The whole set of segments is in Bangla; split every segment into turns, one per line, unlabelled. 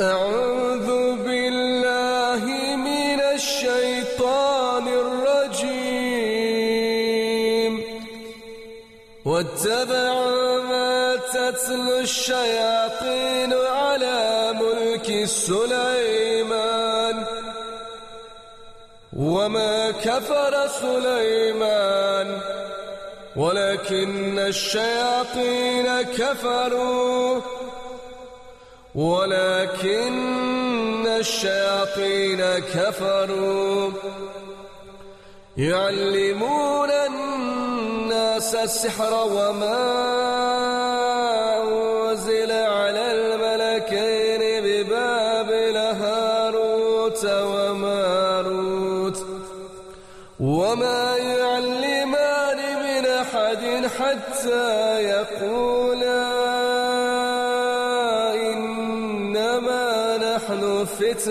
أعوذ بالله من الشيطان الرجيم. واتبع ما تتلو الشياطين على ملك سليمان. وما كفر سليمان. ولكن الشياطين كفروا. ولكن الشياطين كفروا يعلمون الناس السحر وما أنزل على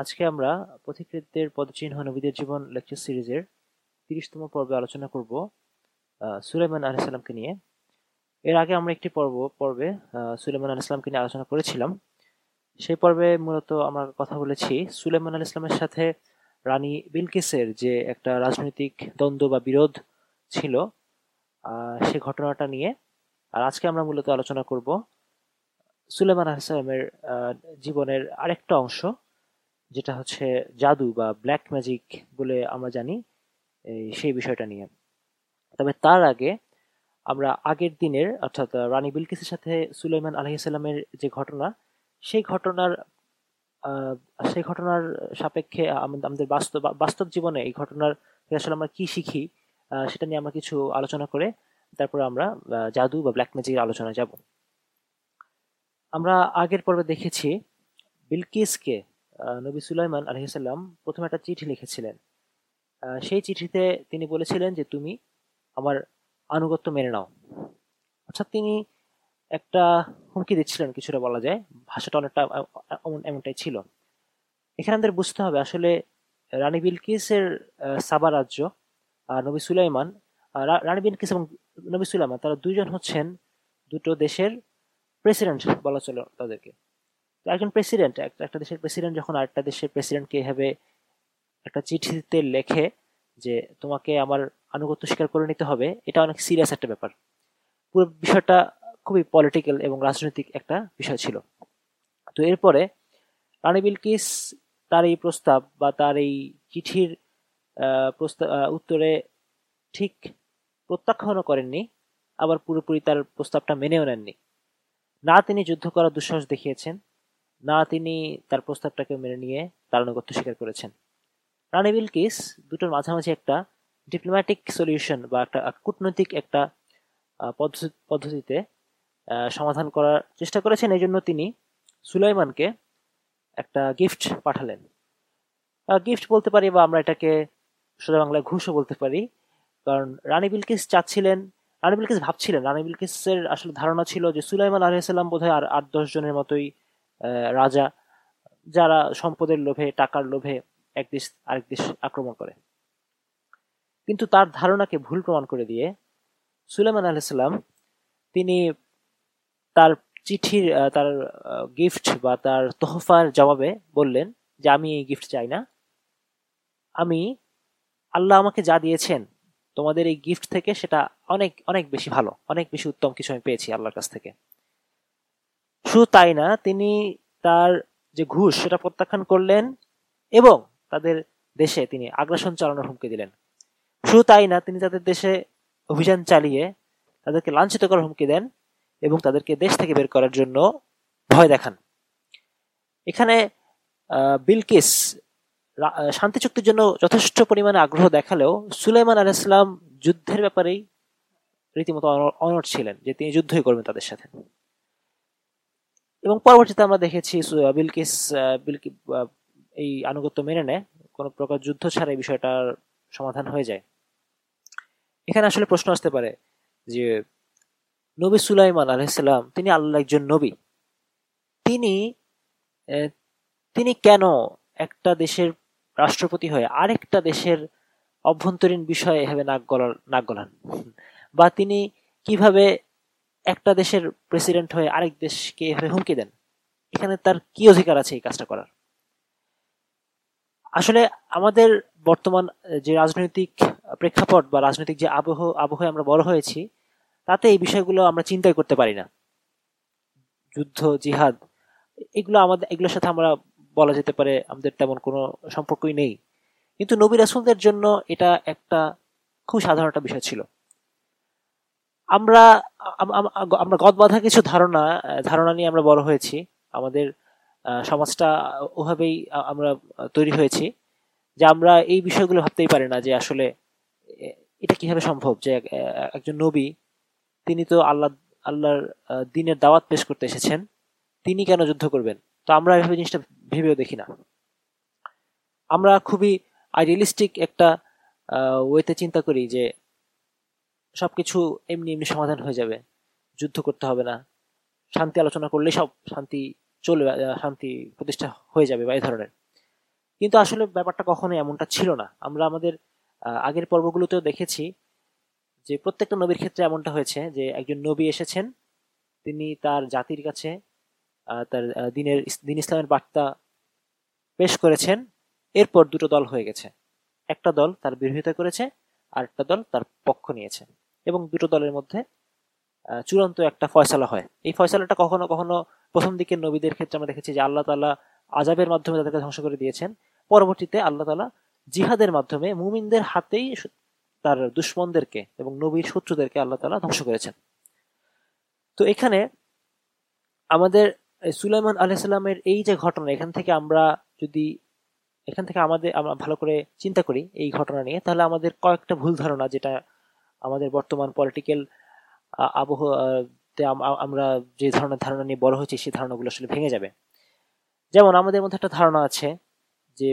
আজকে আমরা পথিকৃতদের পদচিহ্ন নবীদের জীবন লেকচার সিরিজের তিরিশতম পর্বে আলোচনা করব সুলাইমান আলাইসাল্লামকে নিয়ে। এর আগে আমরা একটি পর্ব, পর্বে সুলেমান আল ইসলামকে নিয়ে আলোচনা করেছিলাম। সেই পর্বে মূলত আমরা কথা বলেছি সুলেমান আল ইসলামের সাথে রানী বিলকিসের যে একটা রাজনৈতিক দ্বন্দ্ব বা বিরোধ ছিল সে ঘটনাটা নিয়ে। আর আজকে আমরা মূলত আলোচনা করব সুলেমান আলাইসালামের জীবনের আরেকটা অংশ, যেটা হচ্ছে জাদু বা ব্ল্যাক ম্যাজিক বলে আমরা জানি সেই বিষয়টা নিয়ে। তবে তার আগে আমরা আগের দিনের, অর্থাৎ রানী বিলকিসের সাথে সুলাইমান আলহিসাল্লামের যে ঘটনা, সেই ঘটনার সেই ঘটনার সাপেক্ষে আমাদের বাস্তব বাস্তব জীবনে এই ঘটনার আসলে আমরা কি শিখি সেটা নিয়ে আমরা কিছু আলোচনা করে তারপরে আমরা জাদু বা ব্ল্যাক ম্যাজিকের আলোচনায় যাব। আমরা আগের পর্বে দেখেছি বিলকিসকে নবী সুলাইমান আলহিসাল্লাম প্রথমে একটা চিঠি লিখেছিলেন। সেই চিঠিতে তিনি বলেছিলেন যে, তুমি আমার আনুগত্য মেনে নাও। অর্থাৎ তিনি একটা হুমকি দিচ্ছিলেন, কিছুটা বলা যায়। ভাষাটা অনেকটা এমন, এমনটাই ছিল। এখানে আমাদের বুঝতে হবে, আসলে রানী বিলকিসের সাবা রাজ্য, আর নবী সুলাইমান রানী বিলকিস এবং নবী সুলাইমান, তারা দুইজন হচ্ছেন দুটো দেশের প্রেসিডেন্ট বলা চলে তাদেরকে। তো একজন প্রেসিডেন্ট একটা দেশের প্রেসিডেন্ট যখন আরেকটা দেশের প্রেসিডেন্টকে এভাবে একটা চিঠিতে লেখে যে তোমাকে আমার আনুগত্য স্বীকার করে নিতে হবে, এটা অনেক সিরিয়াস একটা ব্যাপার। পুরো বিষয়টা খুবই পলিটিক্যাল এবং রাজনৈতিক একটা বিষয় ছিল। তো এরপরে রানী বিলকিস তার এই প্রস্তাব বা তার এই চিঠির প্রস্তাব উত্তরে ঠিক প্রত্যাখ্যানও করেননি, আবার পুরোপুরি তার প্রস্তাবটা মেনেও নেননি। না তিনি যুদ্ধ করার দুঃসাহস দেখিয়েছেন, না তিনি তার প্রস্তাবটাকে মেনে নিয়ে তার আনুগত্য স্বীকার করেছেন। রানী বিলকিস দুটোর মাঝামাঝি একটা ডিপ্লোম্যাটিক সলিউশন বা একটা কূটনৈতিক একটা পদ্ধতিতে সমাধান করার চেষ্টা করেছেন। এই জন্য তিনি সুলাইমানকে একটা গিফট পাঠালেন। গিফট বলতে পারি বা আমরা এটাকে সোজা বাংলায় ঘুষও বলতে পারি, কারণ রানী বিলকিস চাচ্ছিলেন রানী বিলকিস ভাবছিলেন। রানী বিলকিসের আসলে ধারণা ছিল যে সুলাইমান আলহিসাল্লাম বোধহয় আর আট, দশ জনের মতোই রাজা, যারা সম্পদের লোভে, টাকার লোভে এক দেশ, আরেক দেশ আক্রমণ করে। কিন্তু তার ধারণাকে ভুল প্রমাণ করে দিয়ে সুলেমান আলাইসাল্লাম তিনি তার চিঠির তার গিফট বা তার তোহফার জবাবে বললেন যে, আমি এই গিফট চাই না। আমি, আল্লাহ আমাকে যা দিয়েছেন তোমাদের এই গিফট থেকে সেটা অনেক অনেক বেশি ভালো, অনেক বেশি উত্তম কিছু আমি পেয়েছি আল্লাহর কাছ থেকে। শুধু তাই না, তিনি তার যে ঘুষ, সেটা প্রত্যাখ্যান করলেন এবং তাদের দেশে তিনি আগ্রাসন চালানোর হুমকি দিলেন। শুধু তাই না, তিনি তাদের দেশে অভিযান চালিয়ে তাদেরকে লাঞ্ছিত করার হুমকি দেন এবং তাদেরকে দেশ থেকে বের করার জন্য ভয় দেখান। এখানে বিলকিস শান্তি চুক্তির জন্য যথেষ্ট পরিমাণে আগ্রহ দেখালেও সুলাইমান আলাইসলাম যুদ্ধের ব্যাপারেই রীতিমতো অনট ছিলেন, যে তিনি যুদ্ধই করবেন তাদের সাথে। এবং পরবর্তীতে আমরা দেখেছি বিলকিস বিলকি এই আনুগত্য মেনে নেয়, কোন প্রকার যুদ্ধ ছাড়া এই বিষয়টার সমাধান হয়ে যায়। এখানে আসলে প্রশ্ন আসতে পারে যে, নবী সুলাইমান আলহিসাল্লাম তিনি আল্লাহ একজন নবী, তিনি তিনি কেন একটা দেশের রাষ্ট্রপতি হয়ে আরেকটা দেশের অভ্যন্তরীণ বিষয়ে এভাবে নাক গলার নাক গলান। বা তিনি কীভাবে একটা দেশের প্রেসিডেন্ট হয়ে আরেক দেশকে এভাবে হুমকি দেন? এখানে তার কি অধিকার আছে এই কাজটা করার? আসলে আমাদের বর্তমান যে রাজনৈতিক প্রেক্ষাপট বা রাজনৈতিক যে আবহ আবহাওয়া আমরা বড় হয়েছি, তাতে এই বিষয়গুলো আমরা চিন্তাই করতে পারি না। যুদ্ধ, জিহাদ, এগুলো আমাদের, এগুলোর সাথে আমরা বলা যেতে পারে আমাদের তেমন কোনো সম্পর্কই নেই। কিন্তু নবী রাসুলদের জন্য এটা একটা খুব সাধারণ একটা বিষয় ছিল। আমরা আমরা গদবাধা কিছু ধারণা ধারণা নিয়ে আমরা বড় হয়েছি। আমাদের সমাজটা ওভাবেই আমরা তৈরি হয়েছি যে আমরা এই বিষয়গুলো ভাবতেই পারি না যে আসলে এটা কীভাবে সম্ভব যে একজন নবী, তিনি তো আল্লাহ, আল্লাহর দিনের দাওয়াত পেশ করতে এসেছেন, তিনি কেন যুদ্ধ করবেন? তো আমরা এভাবে জিনিসটা ভেবেও দেখি না। আমরা খুবই আইডিয়ালিস্টিক একটা ওয়েতে চিন্তা করি যে সবকিছু এমনি এমনি সমাধান হয়ে যাবে, যুদ্ধ করতে হবে না। শান্তি আলোচনা করলে সব শান্তি চলবে শান্তি প্রতিষ্ঠা হয়ে যাবে বা এই ধরনের। কিন্তু আসলে ব্যাপারটা কখনোই এমনটা ছিল না। আমরা আমাদের আগের পর্বগুলোতেও দেখেছি যে প্রত্যেকটা নবীর ক্ষেত্রে এমনটা হয়েছে যে একজন নবী এসেছেন, তিনি তার জাতির কাছে তার দিনের দিন ইসলামের বার্তা পেশ করেছেন, এরপর দুটো দল হয়ে গেছে। একটা দল তার বিরোধিতা করেছে, আর একটা দল তার পক্ষ নিয়েছে। এবং দুটো দলের মধ্যে চূড়ান্ত একটা ফয়সালা হয়। এই ফয়সালাটা কখনো কখনো প্রথম দিকের নবীদের ক্ষেত্রে আমরা দেখেছি যে আল্লাহ তালা আজাবের মাধ্যমে তাদেরকে ধ্বংস করে দিয়েছেন। পরবর্তীতে আল্লাহ তালা জিহাদের মাধ্যমে মুমিনদের হাতেই তার দুশ্মনদেরকে এবং নবীর শত্রুদেরকে আল্লাহ তালা ধ্বংস করেছেন। তো এখানে আমাদের সুলাইমান আলাইসাল্লামের এই যে ঘটনা, এখান থেকে আমরা যদি, এখান থেকে আমাদের, আমরা ভালো করে চিন্তা করি এই ঘটনা নিয়ে, তাহলে আমাদের কয়েকটা ভুল ধারণা যেটা আমাদের বর্তমান পলিটিক্যাল আবহাওয়াতে আমরা যে ধরনের ধারণা নিয়ে বড় হয়েছি, সেই ধারণাগুলো আসলে ভেঙে যাবে। যেমন আমাদের মধ্যে একটা ধারণা আছে যে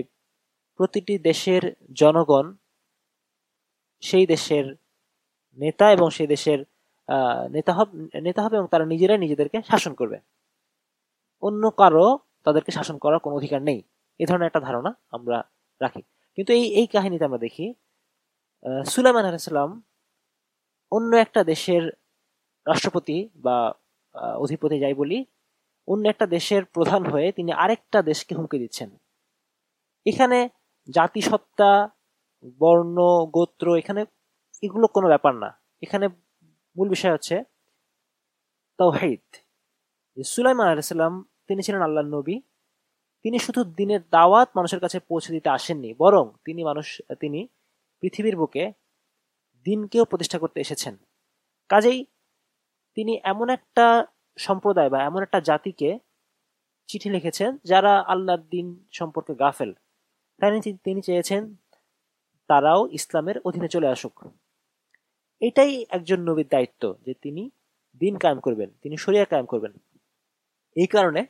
প্রতিটি দেশের জনগণ সেই দেশের নেতা এবং সেই দেশের নেতা হবে নেতা হবে এবং তারা নিজেরাই নিজেদেরকে শাসন করবে। অন্য কারও তাদেরকে শাসন করার কোনো অধিকার নেই। এ ধরনের একটা ধারণা আমরা রাখি। কিন্তু এই এই কাহিনীতে আমরা দেখি সুলাইমান আলাইসাল্লাম অন্য একটা দেশের রাষ্ট্রপতি বা অধিপতি যাই বলি, অন্য একটা দেশের প্রধান হয়ে তিনি আরেকটা দেশকে হুমকি দিচ্ছেন। এখানে জাতিসত্তা, বর্ণ, গোত্র, এখানে এগুলো কোনো ব্যাপার না। এখানে মূল বিষয় হচ্ছে তাওহিদ। সুলাইমান আলাইসাল্লাম তিনি ছিলেন আল্লাহ নবী। তিনি শুধু দিনের দাওয়াত মানুষের কাছে পৌঁছে দিতে আসেননি, বরং তিনি মানুষ, তিনি পৃথিবীর বুকে দিনকেও প্রতিষ্ঠা করতে এসেছেন। কাজেই তিনি এমন একটা সম্প্রদায় বা এমন একটা জাতিকে চিঠি লিখেছেন যারা আল্লাহর দিন সম্পর্কে গাফেল। তাই তিনি চেয়েছেন তারাও ইসলামের অধীনে চলে আসুক। এটাই একজন নবীর দায়িত্ব যে তিনি দিন কায়েম করবেন, তিনি সরিয়া কায়েম করবেন। এই কারণে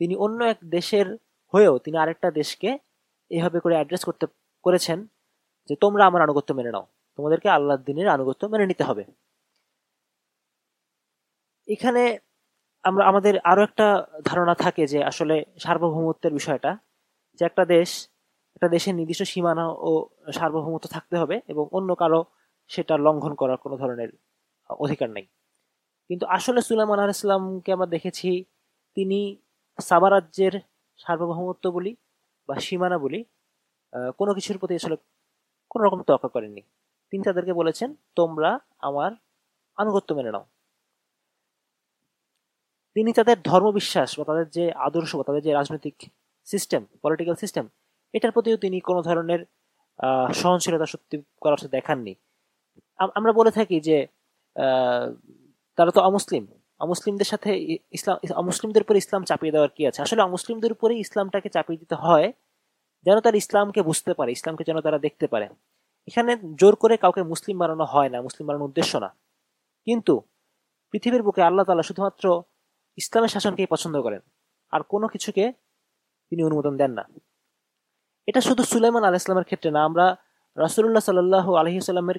তিনি অন্য এক দেশের হয়েও তিনি আরেকটা দেশকে এভাবে করে অ্যাড্রেস করতে, করেছেন যে তোমরা আমার আনুগত্য মেনে নাও। তোমাদেরকে আল্লাহ দিনের আনুগত্য মেনে নিতে হবে। এখানে আমরা, আমাদের আরও একটা ধারণা থাকে যে আসলে সার্বভৌমত্বের বিষয়টা, যে একটা দেশ, একটা দেশের নির্দিষ্ট সীমানা ও সার্বভৌমত্ব থাকতে হবে এবং অন্য কারও সেটা লঙ্ঘন করার কোনো ধরনের অধিকার নেই। কিন্তু আসলে সুলাইমান আলাইসলামকে আমরা দেখেছি তিনি সাবারাজ্যের সার্বভৌমত্ব বলি বা সীমানা বলি কোনো কিছুর প্রতি আসলে কোনো রকম তোয়াক্কা করেননি। তিনি তাদেরকে বলেছেন, তোমরা আমার আনুগত্য মেনে নাও। তিনি তাদের ধর্মবিশ্বাস বা তাদের যে আদর্শ বা তাদের যে রাজনৈতিক সিস্টেম পলিটিক্যাল সিস্টেম এটার প্রতিও তিনি কোনো ধরনের সহনশীলতা সত্যি করার দেখাননি। আমরা বলে থাকি যে তারা তো অমুসলিম। অমুসলিমদের সাথে ইসলাম অমুসলিমদের উপরে ইসলাম চাপিয়ে দেওয়ার কি আছে? আসলে অমুসলিমদের উপরে ইসলামটাকে চাপিয়ে দিতে হয় যেন তারা ইসলামকে বুঝতে পারে, ইসলামকে যেন তারা দেখতে পারে। এখানে জোর করে কাউকে মুসলিম বানানো হয় না, মুসলিম বানানোর উদ্দেশ্য না। কিন্তু পৃথিবীর বুকে আল্লাহ তালা শুধুমাত্র ইসলামের শাসনকেই পছন্দ করেন, আর কোনো কিছুকে তিনি অনুমোদন দেন না। এটা শুধু সুলাইমান আলাহ ইসলামের ক্ষেত্রে না, আমরা রাসুল্লাহ সাল্লাহ আলহিসাল্লামের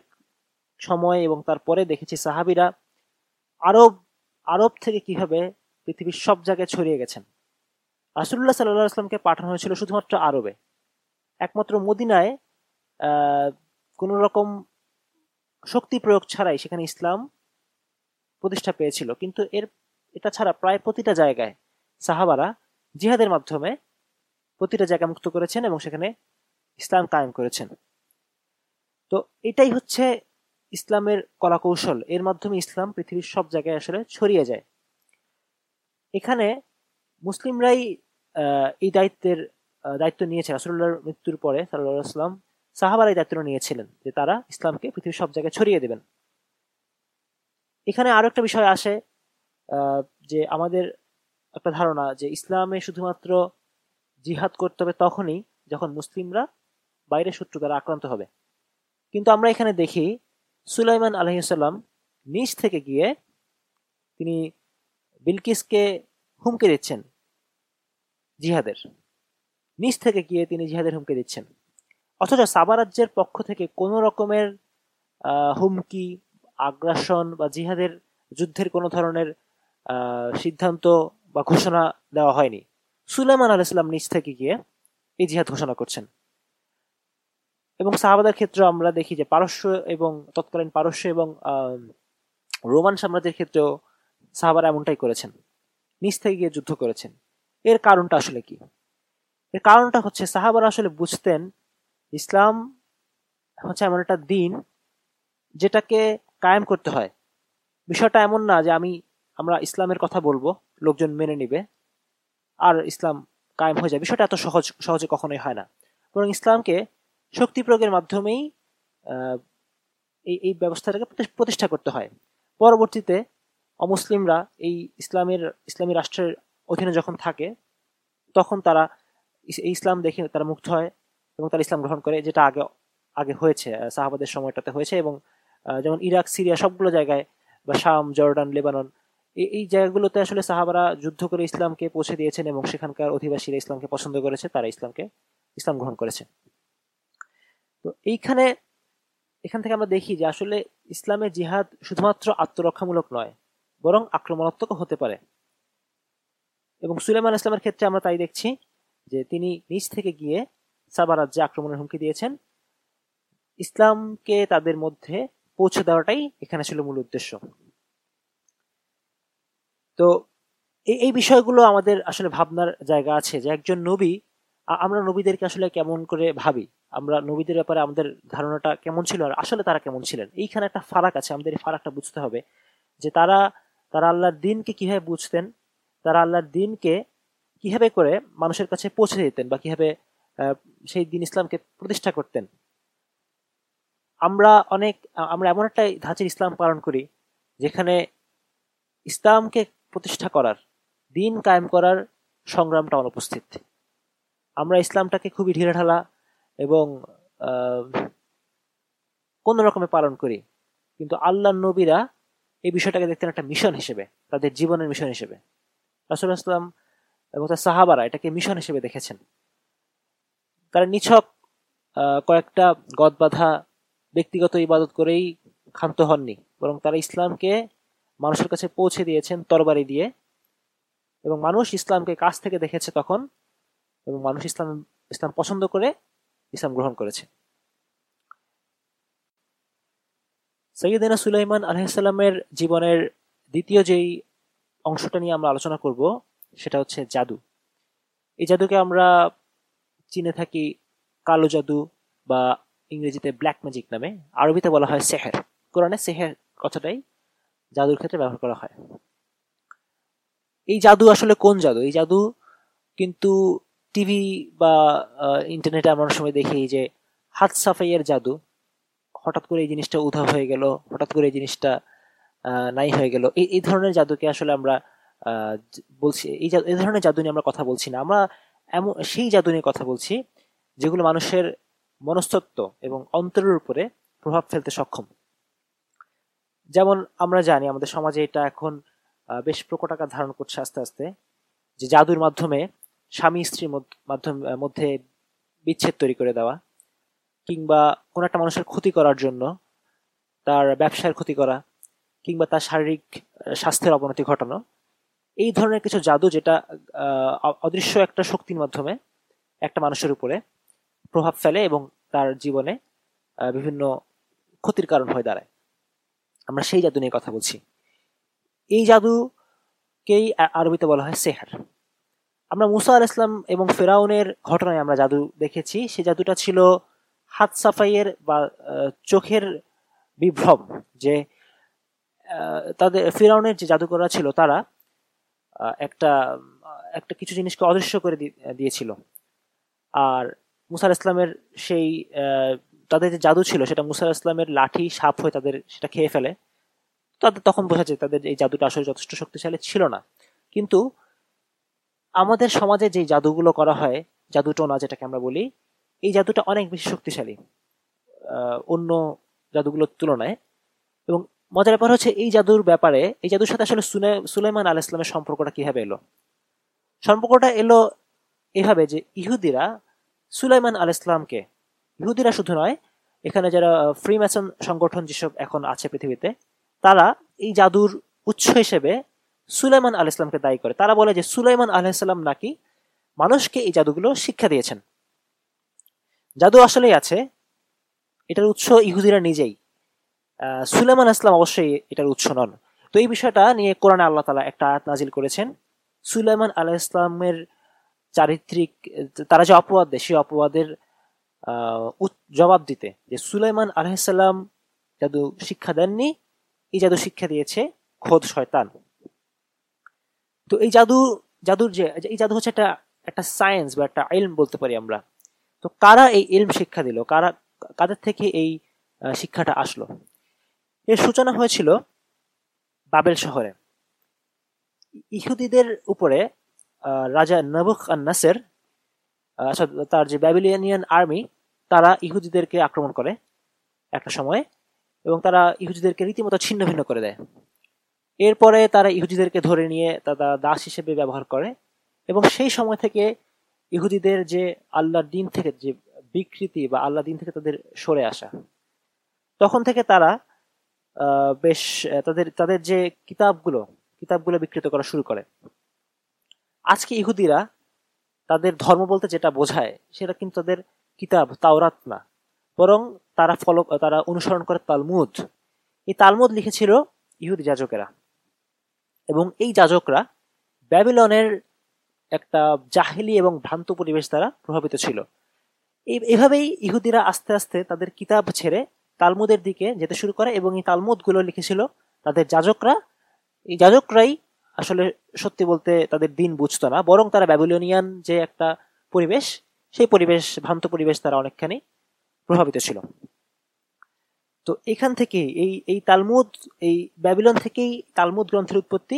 সময় এবং তারপরে দেখেছি সাহাবিরা আরব আরব থেকে কীভাবে পৃথিবীর সব জায়গায় ছড়িয়ে গেছেন? রাসুল্লাহ সাল্লাহ আসলামকে পাঠানো হয়েছিল শুধুমাত্র আরবে। একমাত্র মদিনায় কোন রকম শক্তি প্রয়োগ ছাড়াই সেখানে ইসলাম প্রতিষ্ঠা পেয়েছিল। কিন্তু এর, এটা ছাড়া প্রায় প্রতিটা জায়গায় সাহাবারা জিহাদের মাধ্যমে প্রতিটা জায়গা মুক্ত করেছেন এবং সেখানে ইসলাম কায়েম করেছেন। তো এটাই হচ্ছে ইসলামের কলাকৌশল, এর মাধ্যমে ইসলাম পৃথিবীর সব জায়গায় আসলে ছড়িয়ে যায়। এখানে মুসলিমরাই এই দায়িত্বের দায়িত্ব নিয়েছে রাসুল্লাহর মৃত্যুর পরে সাল্লাহ আসলাম সাহাবার এই দায়িত্ব নিয়েছিলেন যে তারা ইসলামকে পৃথিবীর সব জায়গায় ছড়িয়ে দেবেন। এখানে আরও একটা বিষয় আসে যে আমাদের একটা ধারণা যে ইসলামে শুধুমাত্র জিহাদ করতে হবে তখনই যখন মুসলিমরা বাইরের শত্রু দ্বারা আক্রান্ত হবে। কিন্তু আমরা এখানে দেখি সুলাইমান আলহিসাল্লাম নিচ থেকে গিয়ে তিনি বিলকিসকে হুমকে দিচ্ছেন জিহাদের। নিচ থেকে গিয়ে তিনি জিহাদের হুমকি দিচ্ছেন। অথচ সাবারাজ্যের পক্ষ থেকে কোনো রকমের হুমকি, আগ্রাসন বা জিহাদের যুদ্ধের কোনো ধরনের সিদ্ধান্ত বা ঘোষণা দেওয়া হয়নি। সুলেমান আল নিচ থেকে গিয়ে এই জিহাদ ঘোষণা করছেন। এবং সাহাবাদের ক্ষেত্রে আমরা দেখি যে পারস্য এবং তৎকালীন পারস্য এবং রোমান সাম্রাজ্যের ক্ষেত্রেও সাহাবারা এমনটাই করেছেন। নিচ থেকে গিয়ে যুদ্ধ করেছেন। এর কারণটা আসলে কি? এর কারণটা হচ্ছে সাহাবারা আসলে বুঝতেন ইসলাম হচ্ছে এমন একটা দিন যেটাকে কায়েম করতে হয়। বিষয়টা এমন না যে আমি, আমরা ইসলামের কথা বলব, লোকজন মেনে নিবে, আর ইসলাম কায়েম হয়ে যায় বিষয়টা এত সহজ, সহজে কখনোই হয় না। বরং ইসলামকে শক্তি প্রয়োগের মাধ্যমেই এই এই ব্যবস্থাটাকে প্রতিষ্ঠা করতে হয়। পরবর্তীতে অমুসলিমরা এই ইসলামের, ইসলামী রাষ্ট্রের অধীনে যখন থাকে, তখন তারা ইসলাম দেখে তারা মুক্ত হয় এবং তারা ইসলাম গ্রহণ করে, যেটা আগে আগে হয়েছে সাহাবাদের সময়টাতে হয়েছে এবং যেমন ইরাক, সিরিয়া সবগুলো জায়গায় বা শাম, জর্ডান, লেবানন এই জায়গাগুলোতে আসলে সাহাবারা যুদ্ধ করে ইসলামকে পৌঁছে দিয়েছেন এবং সেখানকার অধিবাসীরা ইসলামকে পছন্দ করেছে, তারা ইসলামকে, ইসলাম গ্রহণ করেছে। তো এইখানে, এখান থেকে আমরা দেখি যে আসলে ইসলামের জিহাদ শুধুমাত্র আত্মরক্ষামূলক নয়, বরং আক্রমণাত্মক হতে পারে। এবং সুলেমান ইসলামের ক্ষেত্রে আমরা তাই দেখছি যে তিনি নিজ থেকে গিয়ে সাবা রাজ্যে আক্রমণের হুমকি দিয়েছেন। ইসলামকে তাদের মধ্যে পৌঁছে দেওয়াটাই এখানে ছিল মূল উদ্দেশ্য। তো এই বিষয়গুলো আমাদের আসলে ভাবনার জায়গা আছে যে একজন নবী আমরা নবীদেরকে আসলে কেমন করে ভাবি? আমরা নবীদের ব্যাপারে আমাদের ধারণাটা কেমন ছিল আর আসলে তারা কেমন ছিলেন? এইখানে একটা ফারাক আছে, আমাদের এই ফারাকটা বুঝতে হবে। যে তারা তারা আল্লাহর দিনকে কীভাবে বুঝতেন, তারা আল্লাহর দিনকে কীভাবে করে মানুষের কাছে পৌঁছে দিতেন বা কীভাবে সেই দিন ইসলামকে প্রতিষ্ঠা করতেন। আমরা অনেক, আমরা এমন একটা ধাঁচের ইসলাম পালন করি, যেখানে ইসলামকে প্রতিষ্ঠা করার, দিন কায়েম করার সংগ্রামটা অনুপস্থিত। আমরা ইসলামটাকে খুবই ঢিলেঢালা এবং কোন রকমে পালন করি। কিন্তু আল্লাহ নবীরা এই বিষয়টাকে দেখতেন একটা মিশন হিসেবে, তাদের জীবনের মিশন হিসেবে। রাসুল ইসলাম এবং তার সাহাবারা এটাকে মিশন হিসেবে দেখেছেন। তারা নিছক কয়েকটা গদ বাধা ব্যক্তিগত ইবাদত করেই ক্ষান্ত হননি, বরং তারা ইসলামকে মানুষের কাছে পৌঁছে দিয়েছেন তরবারি দিয়ে। এবং মানুষ ইসলামকে কাছ থেকে দেখেছে তখন, এবং মানুষ ইসলাম ইসলাম পছন্দ করে ইসলাম গ্রহণ করেছে। সৈয়দিনা সুলাইমান আলহিসাল্লামের জীবনের দ্বিতীয় যেই অংশটা নিয়ে আমরা আলোচনা করব, সেটা হচ্ছে জাদু। এই জাদুকে আমরা চিনে থাকি কালো জাদু বা ইংরেজিতে ব্ল্যাক ম্যাজিক নামে। আরবিতে বলা হয় সেহের। কোরআনে সেহের কথাটাই জাদুর ক্ষেত্রে ব্যবহার করা হয়। এই জাদু আসলে কোন জাদু? এই জাদু কিন্তু টিভি বা ইন্টারনেটে আমরা অনেক সময় দেখি যে হাত সাফাইয়ের জাদু। হঠাৎ করে এই জিনিসটা উধাও হয়ে গেল, হঠাৎ করে এই জিনিসটা নাই হয়ে গেল। এই এই ধরনের জাদুকে আসলে আমরা বলছি, এই এই ধরনের জাদু নিয়ে আমরা কথা বলছি না। আমরা এমন, সেই জাদু নিয়ে কথা বলছি যেগুলো মানুষের মনস্তত্ব এবং অন্তরের উপরে প্রভাব ফেলতে সক্ষম। যেমন আমরা জানি, আমাদের সমাজে এটা এখন বেশ প্রকট আকার ধারণ করছে আস্তে আস্তে, যে জাদুর মাধ্যমে স্বামী স্ত্রীর মাধ্যমে মধ্যে বিচ্ছেদ তৈরি করে দেওয়া, কিংবা কোনো একটা মানুষের ক্ষতি করার জন্য তার ব্যবসার ক্ষতি করা, কিংবা তার শারীরিক স্বাস্থ্যের অবনতি ঘটানো, এই ধরনের কিছু জাদু যেটা অদৃশ্য একটা শক্তির মাধ্যমে একটা মানুষের উপরে প্রভাব ফেলে এবং তার জীবনে বিভিন্ন ক্ষতির কারণ হয়ে দাঁড়ায়। আমরা সেই জাদু নিয়ে কথা বলছি। এই জাদুকেই আরবিতে বলা হয় সেহার। আমরা মুসা আল ইসলাম এবং ফেরাউনের ঘটনায় আমরা জাদু দেখেছি। সে জাদুটা ছিল হাত সাফাইয়ের বা চোখের বিভ্রম যে তাদের, ফেরাউনের যে জাদুকররা ছিল তারা একটা একটা কিছু জিনিসকে অদৃশ্য করে দিয়েছিল। আর মুসার ইসলামের সেই তাদের যে জাদু ছিল সেটা মুসার ইসলামের লাঠি সাপ হয়ে তাদের সেটা খেয়ে ফেলে। তাদের তখন বোঝা যায় তাদের এই জাদুটা আসলে যথেষ্ট শক্তিশালী ছিল না। কিন্তু আমাদের সমাজে যে জাদুগুলো করা হয়, জাদু টোনা যেটাকে আমরা বলি, এই জাদুটা অনেক বেশি শক্তিশালী অন্য জাদুগুলোর তুলনায়। এবং মজার ব্যাপার হচ্ছে এই জাদুর ব্যাপারে, এই জাদুর সাথে আসলে সুলাইমান আল ইসলামের সম্পর্কটা কীভাবে এলো? সম্পর্কটা এলো এভাবে যে ইহুদিরা সুলাইমান আল ইসলামকে ইহুদিরা শুধু নয়, এখানে যারা ফ্রি ম্যাসন সংগঠন যেসব এখন আছে পৃথিবীতে, তারা এই জাদুর উৎস হিসেবে সুলাইমান আল ইসলামকে দায়ী করে। তারা বলে যে সুলাইমান আলাইসাল্লাম নাকি মানুষকে এই জাদুগুলো শিক্ষা দিয়েছেন। জাদু আসলেই আছে, এটার উৎস ইহুদিরা নিজেই। সুলেমান ইসলাম অবশ্যই এটার উৎস নন। তো এই বিষয়টা নিয়ে কোরআনে আল্লাহ তালা একটা আয়াত নাজিল করেছেন। সুলাইমান আলাহ ইসলামের চারিত্রিক, তারা যে অপবাদ দেয়, সেই অপবাদের জবাব দিতে যে সুলাইমান আলাহিসাল্লাম জাদু শিক্ষা দেননি, এই জাদু শিক্ষা দিয়েছে খোদ শয়তান। তো এই জাদু, জাদুর যে, এই জাদু হচ্ছে একটা একটা সায়েন্স বা একটা ইলম বলতে পারি আমরা। তো কারা এই ইলম শিক্ষা দিল? কারা, কাদের থেকে এই শিক্ষাটা আসলো? এর সূচনা হয়েছিল বাবেল শহরে। ইহুদিদের উপরে রাজা নবুক নাসের তার যে ব্যাবিলিয়ানিয়ান আর্মি, তারা ইহুদিদেরকে আক্রমণ করে একটা সময়ে এবং তারা ইহুদিদেরকে রীতিমতো ছিন্ন ভিন্ন করে দেয়। এরপরে তারা ইহুদিদেরকে ধরে নিয়ে তারা দাস হিসেবে ব্যবহার করে এবং সেই সময় থেকে ইহুদিদের যে আল্লাহর দিন থেকে যে বিকৃতি বা আল্লাহ দিন থেকে তাদের সরে আসা। তখন থেকে তারা বেশ, তাদের তাদের যে কিতাবগুলো কিতাবগুলো বিকৃত করা শুরু করে। আজকে ইহুদিরা তাদের ধর্ম বলতে যেটা বোঝায়, সেটা কিন্তু তাদের কিতাব, তাওরাত না। বরং তারা ফলো, তারা অনুসরণ করে তালমুদ। এই তালমুদ লিখেছিল ইহুদি যাজকেরা। এবং এই যাজকরা ব্যাবিলনের একটা জাহিলি এবং ভ্রান্ত পরিবেশ দ্বারা প্রভাবিত ছিল। এভাবেই ইহুদিরা আস্তে আস্তে তাদের কিতাব ছেড়ে তালমুদের দিকে যেতে শুরু করে এবং এই তালমুদগুলো লিখেছিল তাদের যাজকরা। এই যাজকরাই আসলে সত্যি বলতে তাদের দিন বুঝতো না, বরং তারা ব্যাবিলনিয়ান যে একটা পরিবেশ, সেই পরিবেশ, ভ্রান্ত পরিবেশ তারা অনেকখানি প্রভাবিত ছিল। তো এখান থেকে এই এই তালমুদ, এই ব্যাবিলন থেকেই তালমুদ গ্রন্থের উৎপত্তি,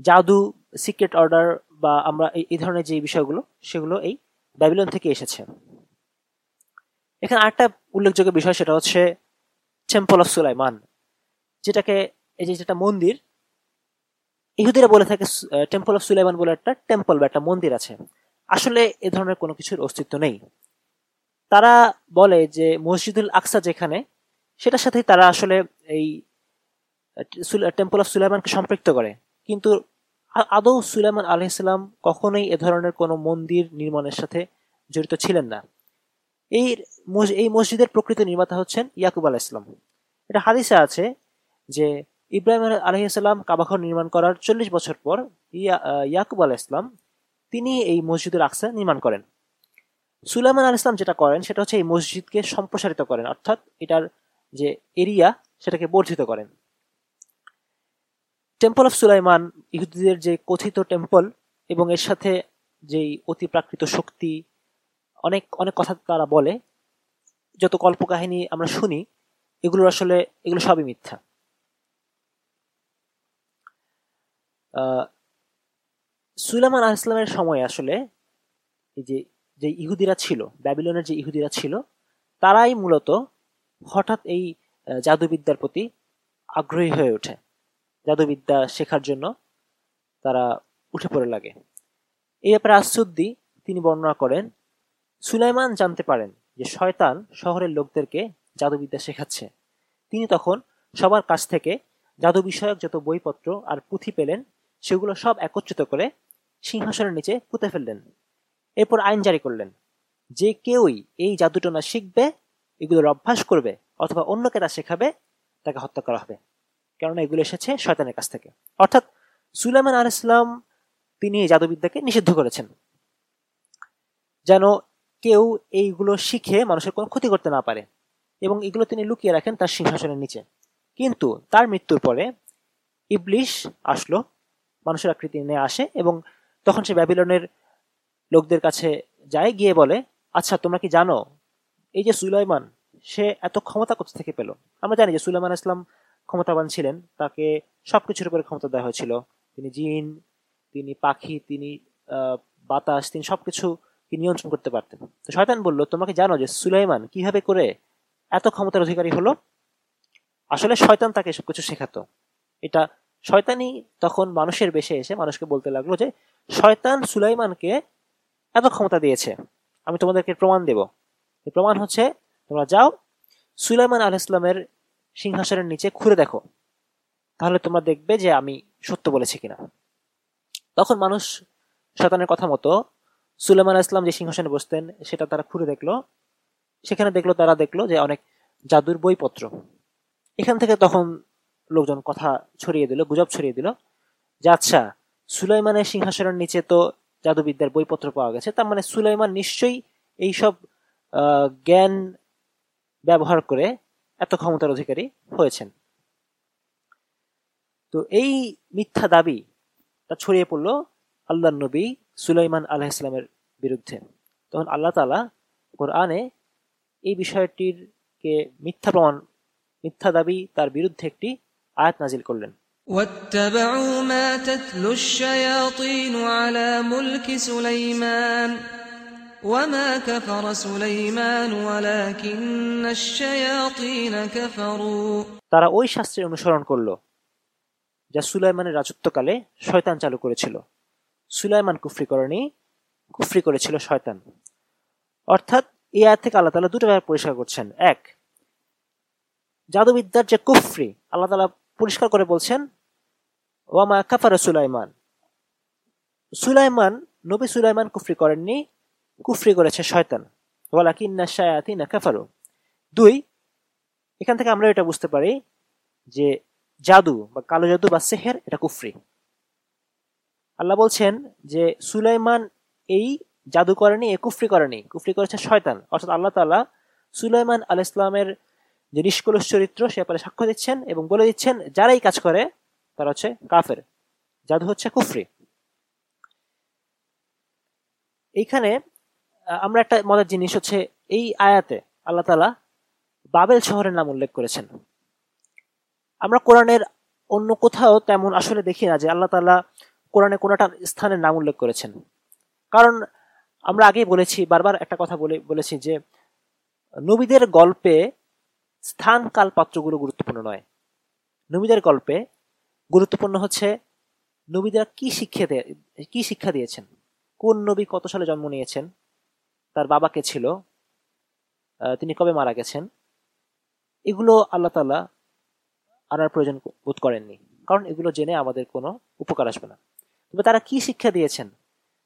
জাদু, সিক্রেট অর্ডার বা আমরা এই ধরনের যে বিষয়গুলো, সেগুলো এই ব্যাবিলন থেকে এসেছে। এখানে আরেকটা উল্লেখযোগ্য বিষয় সেটা হচ্ছে টেম্পল অফ সুলাইমান যেটাকে, এই যে যেটা মন্দির, ইহুদিরা বলে থাকে টেম্পল অফ সুলাইমান বলে একটা টেম্পল বা একটা মন্দির আছে। আসলে এ ধরনের কোনো কিছুর অস্তিত্ব নেই। তারা বলে যে মসজিদুল আকসা যেখানে সেটার সাথে তারা আসলে এই টেম্পল অফ সুলাইমানকে সম্পৃক্ত করে। কিন্তু আদৌ সুলাইমান আলহিসাম কখনোই এ ধরনের কোনো মন্দির নির্মাণের সাথে জড়িত ছিলেন না। এই এই মসজিদের প্রকৃত নির্মাতা হচ্ছেন ইয়াকুব আলাহ ইসলাম এটা হাদিসে আছে যে ইব্রাহিম আলহিসাল্লাম কাবাঘর নির্মাণ করার চল্লিশ বছর পর ইয়াকুব আলাহ ইসলাম তিনি এই মসজিদুল আকসা নির্মাণ করেন। সুলাইমান আল ইসলাম যেটা করেন সেটা হচ্ছে এই মসজিদকে সম্প্রসারিত করেন। অর্থাৎ এটার যে এরিয়া সেটাকে বর্ধিত করেন। টেম্পল অফ সুলাইমান, ইহুদিদের যে কথিত টেম্পল এবং এর সাথে যেই অতি প্রাকৃত শক্তি, অনেক অনেক কথা তারা বলে। যত কল্পকাহিনী আমরা শুনি, এগুলো আসলে, এগুলো সবই মিথ্যা। সুলাইমান আল ইসলামের সময় আসলে এই যে যে ইহুদিরা ছিল, ব্যাবিলনের যে ইহুদিরা ছিল, তারাই মূলত হঠাৎ এই জাদুবিদ্যার প্রতি আগ্রহী হয়ে ওঠে। জাদুবিদ্যা শেখার জন্য তারা উঠে পড়ে লাগে। এই ব্যাপারে আসুদ্দি তিনি বর্ণনা করেন, সুলাইমান জানতে পারেন যে শয়তান শহরের লোকদেরকে জাদুবিদ্যা শেখাচ্ছে। তিনি তখন সবার কাছ থেকে জাদু বিষয়ক যত বইপত্র আর পুঁথি পেলেন, সেগুলো সব একত্রিত করে সিংহাসনের নিচে পুঁতে ফেললেন। এরপর আইন জারি করলেন যে কেউই এই জাদুটনা শিখবে এগুলোর অভ্যাস করবে অথবা অন্যকে তা শেখাবে, তাকে হত্যা করা হবে। কেননা এগুলো এসেছে শয়তানের কাছ থেকে। অর্থাৎ সুলাইমান আল ইসলাম তিনি জাদুবিদ্যাকে নিষিদ্ধ করেছেন। যেন কেউ এইগুলো শিখে মানুষের কোনো ক্ষতি করতে না পারে এবং এগুলো তিনি লুকিয়ে রাখেন তার সিংহাসনের নিচে। কিন্তু তার মৃত্যুর পরে ইবলিশ আসলো, মানুষের আকৃতি নিয়ে আসে এবং তখন সে ব্যাবিলনের লোকদের কাছে যায়, গিয়ে বলে আচ্ছা তোমরা কি জানো এই যে সুলাইমান, সে এত ক্ষমতা কোথা থেকে পেল? আমরা জানি যে সুলাইমান ইসলাম ক্ষমতাবান ছিলেন, তাকে সবকিছুর উপরে ক্ষমতা দেওয়া হয়েছিল। তিনি জিন, তিনি পাখি, তিনি বাতাস, তিনি সবকিছু নিয়ন্ত্রণ করতে পারতেন। তো শয়তান বলল, তোমাকে জানো যে সুলাইমান কীভাবে করে এত ক্ষমতার অধিকারী হলো? আসলে শয়তান তাকে এসব কিছু শেখাতো। এটা শয়তানই তখন মানুষের বেশে এসে মানুষকে বলতে লাগল যে, শয়তান সুলাইমানকে এত ক্ষমতা দিয়েছে, আমি তোমাদেরকে প্রমাণ দেব। এই প্রমাণ হচ্ছে, তোমরা যাও, সুলাইমান আল ইসলামের সিংহাসনের নিচে খুঁড়ে দেখো। তাহলে তোমরা দেখবে যে আমি সত্য বলেছি কিনা। তখন মানুষ শতানের কথা মতো সুলেমান ইসলাম যে সিংহাসনে বসতেন, সেটা তারা খুঁড়ে দেখল। সেখানে দেখল, তারা দেখল যে অনেক জাদুর বইপত্র। এখান থেকে তখন লোকজন কথা ছড়িয়ে দিল, গুজব ছড়িয়ে দিল যে আচ্ছা সুলাইমানের সিংহাসনের নিচে তো জাদুবিদ্যার বইপত্র পাওয়া গেছে, তার মানে সুলাইমান নিশ্চয়ই এইসব জ্ঞান ব্যবহার করে এত ক্ষমতার অধিকারী হয়েছেন তো এই মিথ্যা দাবি তা ছড়িয়ে পড়লো আল্লাহ নবী সুলাইমান আলাহ ইসলামের বিরুদ্ধে তখন আল্লাহ তালা কোরআনে এই বিষয়টির কে মিথ্যা প্রমাণ মিথ্যা দাবি তার বিরুদ্ধে একটি আয়াত নাজিল করলেন
واتبعوا ما تتلو الشياطين على ملك سليمان وما كفر سليمان ولكن الشياطين كفروا
তারা ওই শাস্ত্রের অনুসরণ করলো যা সুলাইমানের রাজত্বকালে শয়তান চালু করেছিল সুলাইমান কুফরি করেনি কুফরি করেছিল শয়তান অর্থাৎ এই আয়াত থেকে আল্লাহ তালা দুটো ব্যাপার পরিষ্কার করছেন এক জাদুবিদ্যার যে কুফরি আল্লাহ তালা পরিষ্কার করে বলছেন ওয়ামা কাফারা সুলাইমান সুলাইমান নবী সুলাইমান কুফরি করেননি কুফরি করেছে শয়তান। ওয়ালা কিন্না শায়াতি না কাফারু। দুই, এখান থেকে আমরা এটা বুঝতে পারি যে জাদু বা কালো জাদু বা সেহের এটা কুফরি। আল্লাহ বলছেন যে সুলাইমান এই জাদু করেনি, এ কুফরি করেনি। কুফরি করেছে শয়তান। অর্থাৎ আল্লাহ তালা সুলাইমান আল ইসলামের যে নিষ্কলস চরিত্র, সে ব্যাপারে সাক্ষ্য দিচ্ছেন এবং বলে দিচ্ছেন, যারাই কাজ করে, তারা হচ্ছে কাফের। জাদু হচ্ছে কুফরি। এইখানে আমরা একটা মজার জিনিস হচ্ছে এই আয়াতে আল্লাহ তালা বাবেল শহরের নাম উল্লেখ করেছেন। আমরা কোরআনের অন্য কোথাও তেমন আসলে দেখি না যে আল্লাহ তালা কোরআনে কোনোটা স্থানের নাম উল্লেখ করেছেন। কারণ আমরা আগেই বলেছি, বারবার একটা কথা বলে, বলেছি যে নবীদের গল্পে স্থান কাল পাত্রগুলো গুরুত্বপূর্ণ নয়। নবীদের গল্পে গুরুত্বপূর্ণ হচ্ছে নবীরা কি শিক্ষা কি শিক্ষা দিয়েছেন? কোন নবী কত সালে জন্ম নিয়েছেন? তার বাবাকে ছিল। তিনি কবে মারা গেছেন? এগুলো আল্লাহ তালা আনার প্রয়োজন বোধ করেননি। কারণ এগুলো জেনে আমাদের কোনো উপকার আসবে না। তবে তারা কি শিক্ষা দিয়েছেন?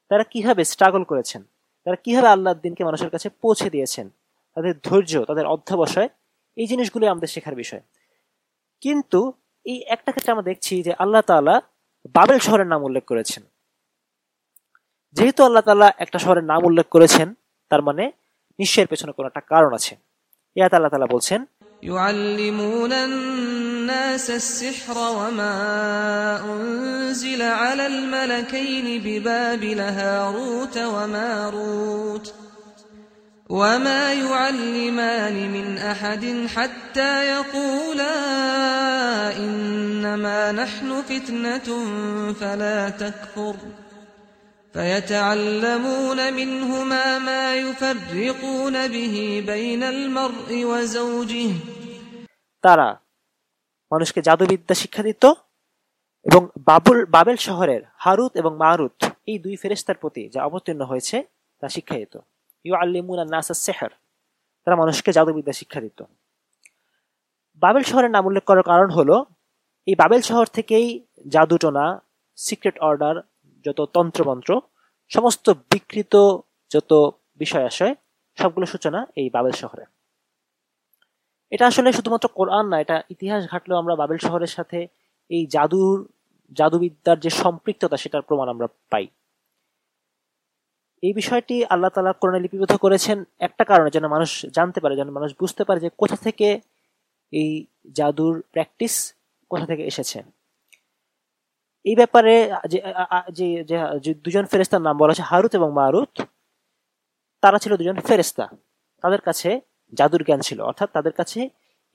তারা কীভাবে স্ট্রাগল করেছেন? তারা কীভাবে আল্লাহর দিনকে মানুষের কাছে পৌঁছে দিয়েছেন? তাদের ধৈর্য, তাদের অধ্যবসায়, এই জিনিসগুলো আমাদের শেখার বিষয়। কিন্তু এই একটা ক্ষেত্রে আমরা দেখছি যে আল্লাহ তালা বাবেল শহরের নাম উল্লেখ করেছেন। যেহেতু আল্লাহ তালা একটা শহরের নাম উল্লেখ করেছেন তার মানে নিশ্চয়ের পেছনে কোনো একটা কারণ আছে ইয়াত আল্লাহ তালা বলছেন
يعلمون الناس السحر وما أنزل على الملكين ببابل هاروت وماروت وما يعلمان من أحد حتى يقولا إنما نحن فتنة فلا تكفر فيتعلمون منهما ما يفرقون به بين المرء وزوجه
তারা মানুষকে জাদুবিদ্যা শিক্ষা দিত এবং বাবুল বাবেল শহরের হারুত এবং মারুত এই দুই ফেরেস্তার প্রতি যা অবতীর্ণ হয়েছে তা শিক্ষা দিত ইউ আল্লিমুনা নাসা সেহার তারা মানুষকে জাদুবিদ্যা শিক্ষা দিত বাবেল শহরের নাম উল্লেখ করার কারণ হলো এই বাবেল শহর থেকেই জাদুটনা সিক্রেট অর্ডার যত তন্ত্রমন্ত্র, সমস্ত বিকৃত যত বিষয় আশয় সবগুলো সূচনা এই বাবেল শহরে। এটা আসলে শুধুমাত্র কোরআন না, এটা ইতিহাস ঘাটলেও আমরা বাবেল শহরের সাথে এই জাদুর, জাদুবিদ্যার যে সম্পৃক্ততা, সেটার প্রমাণ আমরা পাই। এই বিষয়টি আল্লাহ তালা কোরআনে লিপিবদ্ধ করেছেন একটা কারণে, যেন মানুষ জানতে পারে, যেন মানুষ বুঝতে পারে যে কোথা থেকে এই জাদুর প্র্যাকটিস কোথা থেকে এসেছে। এই ব্যাপারে যে যে দুজন ফেরেস্তার নাম বলা হচ্ছে হারুত এবং মারুত, তারা ছিল দুজন ফেরেস্তা তাদের কাছে জাদুর জ্ঞান ছিল, অর্থাৎ তাদের কাছে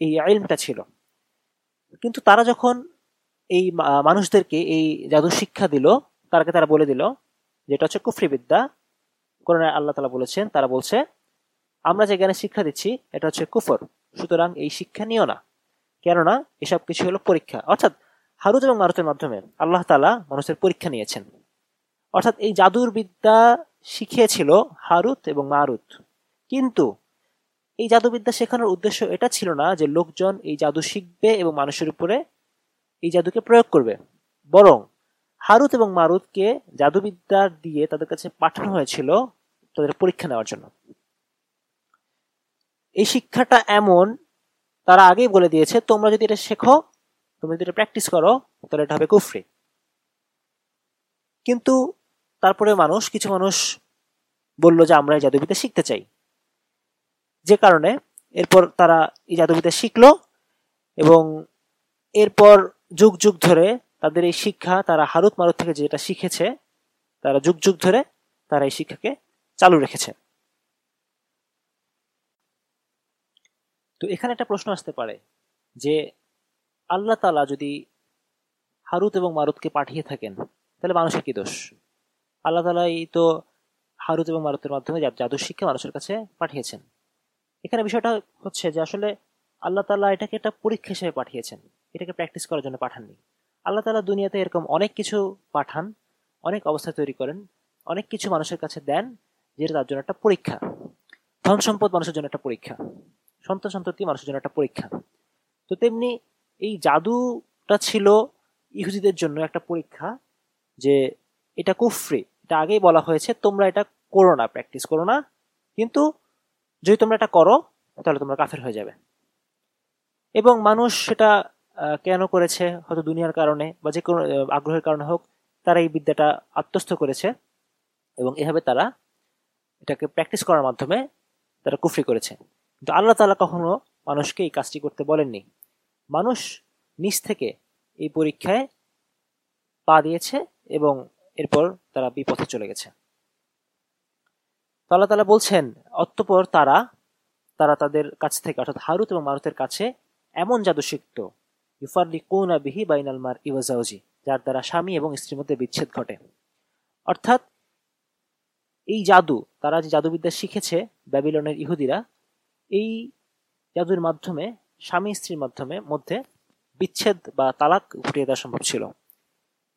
এই আইলমটা ছিল। কিন্তু তারা যখন এই মানুষদেরকে এই জাদুর শিক্ষা দিল, তারাকে তারা বলে দিল যেটা হচ্ছে কুফরি বিদ্যা কোরআনে আল্লাহ তালা বলেছেন, তারা বলছে, আমরা যে জ্ঞানের শিক্ষা দিচ্ছি, এটা হচ্ছে কুফর। সুতরাং এই শিক্ষা নিও না। কেননা এসব কিছু হলো পরীক্ষা। অর্থাৎ হারুত এবং মারুতের মাধ্যমে আল্লাহ তালা মানুষের পরীক্ষা নিয়েছেন। অর্থাৎ এই জাদুর বিদ্যা শিখিয়েছিল হারুত এবং মারুত কিন্তু এই জাদুবিদ্যা শেখানোর উদ্দেশ্য এটা ছিল না যে লোকজন এই জাদু শিখবে এবং মানুষের উপরে এই জাদুকে প্রয়োগ করবে। বরং হারুত এবং মারুতকে জাদুবিদ্যা দিয়ে তাদের কাছে পাঠানো হয়েছিল তাদের পরীক্ষা নেওয়ার জন্য। এই শিক্ষাটা এমন, তারা আগেই বলে দিয়েছে, তোমরা যদি এটা শেখো তুমি যদি প্র্যাকটিস করো, তাহলে এটা হবে কুফরি। কিন্তু তারপরে মানুষ, কিছু মানুষ বলল যে, আমরা এই জাদুবিদ্যা শিখতে চাই। যে কারণে এরপর তারা এই জাদুবিদ্যা শিখলো এবং এরপর যুগ যুগ ধরে তাদের এই শিক্ষা, তারা হারুত মারুত থেকে যেটা শিখেছে, তারা যুগ যুগ ধরে তারা এই শিক্ষাকে চালু রেখেছে। তো এখানে একটা প্রশ্ন আসতে পারে যে আল্লাহ তালা যদি হারুত এবং মারুতকে পাঠিয়ে থাকেন, তাহলে মানুষের কি দোষ? আল্লাহ তালা এই তো হারুত এবং মারুতের মাধ্যমে জাদুর শিক্ষা মানুষের কাছে পাঠিয়েছেন। এখানে বিষয়টা হচ্ছে যে আসলে আল্লাহ তালা এটাকে একটা পরীক্ষা হিসেবে পাঠিয়েছেন। এটাকে প্র্যাকটিস করার জন্য পাঠাননি। আল্লাহ তালা দুনিয়াতে এরকম অনেক কিছু পাঠান, অনেক অবস্থা তৈরি করেন, অনেক কিছু মানুষের কাছে দেন, যেটা তার জন্য একটা পরীক্ষা। ধন সম্পদ মানুষের জন্য একটা পরীক্ষা। সন্তান সন্ততি মানুষের জন্য একটা পরীক্ষা। তো তেমনি এই জাদুটা ছিল ইহুদিদের জন্য একটা পরীক্ষা যে এটা কুফরি, এটা আগেই বলা হয়েছে, তোমরা এটা করো না প্র্যাকটিস করো না। কিন্তু যদি তোমরা এটা করো, তাহলে তোমরা কাফের হয়ে যাবে। এবং মানুষ সেটা কেন করেছে, হয়তো দুনিয়ার কারণে বা যে কোনো আগ্রহের কারণে হোক, তারা এই বিদ্যাটা আত্মস্থ করেছে এবং এভাবে তারা এটাকে প্র্যাকটিস করার মাধ্যমে তারা কুফরি করেছে। কিন্তু আল্লাহ তালা কখনো মানুষকে এই কাজটি করতে বলেননি। মানুষ নিজ থেকে এই পরীক্ষায় পা দিয়েছে এবং এরপর তারা বিপথে চলে গেছে। আল্লাহ তালা বলছেন, অতঃপর তারা তারা তাদের কাছ থেকে, অর্থাৎ হারুত এবং মারুতের কাছে এমন জাদু শিখত ইউফারলি কৌনা বিহি বাইনাল মার ইওয়াজাউজি যার দ্বারা স্বামী এবং স্ত্রীর মধ্যে বিচ্ছেদ ঘটে। অর্থাৎ এই জাদু, তারা যে জাদুবিদ্যা শিখেছে ব্যাবিলনের ইহুদিরা, এই জাদুর মাধ্যমে স্বামী স্ত্রীর মাধ্যমে মধ্যে বিচ্ছেদ বা তালাক ঘটিয়ে দেওয়া সম্ভব ছিল।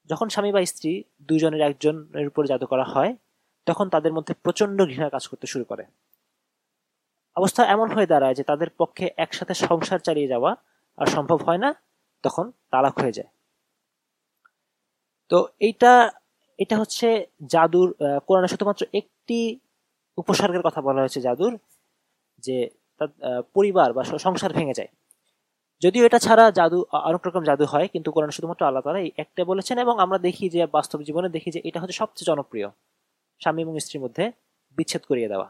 যখন স্বামী বা স্ত্রী দুজনের একজনের উপর জাদু করা হয়, তখন তাদের মধ্যে প্রচণ্ড ঘৃণা কাজ করতে শুরু করে। অবস্থা এমন হয়ে দাঁড়ায় যে তাদের পক্ষে একসাথে সংসার চালিয়ে যাওয়া আর সম্ভব হয় না, তখন তালাক হয়ে যায়। তো এইটা, এটা হচ্ছে জাদুর কোরআনে শুধুমাত্র একটি উপসর্গের কথা বলা হয়েছে জাদুর, যে তার পরিবার বা সংসার ভেঙে যায়। যদিও এটা ছাড়া জাদু অনেক রকম জাদু হয়, কিন্তু কোরআন শুধুমাত্র আল্লাহ তালা এই একটা বলেছেন এবং আমরা দেখি যে, বাস্তব জীবনে দেখি যে, এটা হচ্ছে সবচেয়ে জনপ্রিয় স্বামী এবং স্ত্রীর মধ্যে বিচ্ছেদ করিয়ে দেওয়া।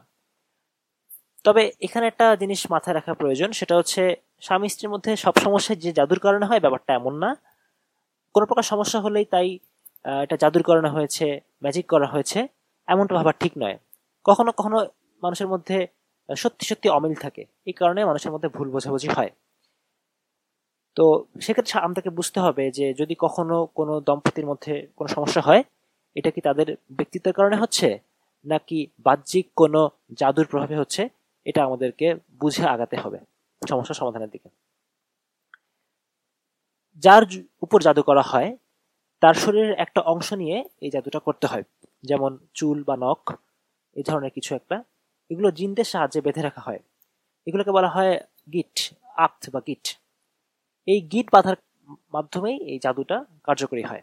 তবে এখানে একটা জিনিস মাথায় রাখা প্রয়োজন, সেটা হচ্ছে স্বামী স্ত্রীর মধ্যে সব সমস্যা যে জাদুর কারণে হয় ব্যাপারটা এমন না। কোনো প্রকার সমস্যা হলেই তাই এটা জাদুর কারণে হয়েছে ম্যাজিক করা হয়েছে, এমনটা ভাবার ঠিক নয়। কখনো কখনো মানুষের মধ্যে সত্যি সত্যি অমিল থাকে। এই কারণে মানুষের মধ্যে ভুল বোঝাবুঝি হয়। তো সেক্ষেত্রে আমাদেরকে বুঝতে হবে যে যদি কখনো কোনো দম্পতির মধ্যে কোনো সমস্যা হয়, এটা কি তাদের ব্যক্তিত্বের কারণে হচ্ছে, নাকি বাহ্যিক কোনো জাদুর প্রভাবে হচ্ছে, এটা আমাদেরকে বুঝে আগাতে হবে সমস্যা সমাধানের দিকে। যার উপর জাদু করা হয়, তার শরীরের একটা অংশ নিয়ে এই জাদুটা করতে হয়, যেমন চুল বা নখ এই ধরনের কিছু একটা। এগুলো জিনদের সাহায্যে বেঁধে রাখা হয়। এগুলোকে বলা হয় গিট, আক্ত বা গিট। এই গিট বাঁধার মাধ্যমেই এই জাদুটা কার্যকরী হয়।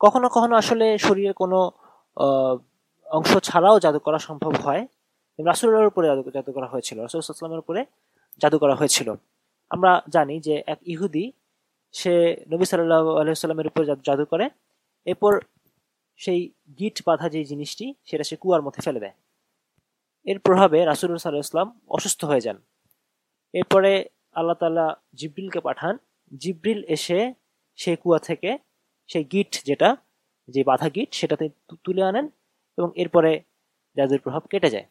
কখনো কখনো আসলে শরীরে কোনো অংশ ছাড়াও জাদু করা সম্ভব হয়। রাসুলের উপরে জাদু করা হয়েছিল রাসুলামের উপরে জাদু করা হয়েছিল। আমরা জানি যে এক ইহুদি, সে নবী সাল্লাহ আলহিসাল্লামের উপর জাদু করে। এরপর সেই গিট বাঁধা যে জিনিসটি, সেটা সে কুয়ার মধ্যে ফেলে দেয়। এর প্রভাবে রাসুল সাল্লাহ ইসলাম অসুস্থ হয়ে যান। এরপরে আল্লাহ তালা জিব্রিলকে পাঠান। জিব্রিল এসে সেই কুয়া থেকে সেই গিট যেটা, যে বাধা গিট, সেটাতে তুলে আনেন এবং এরপরে জাদুর প্রভাব কেটে যায়।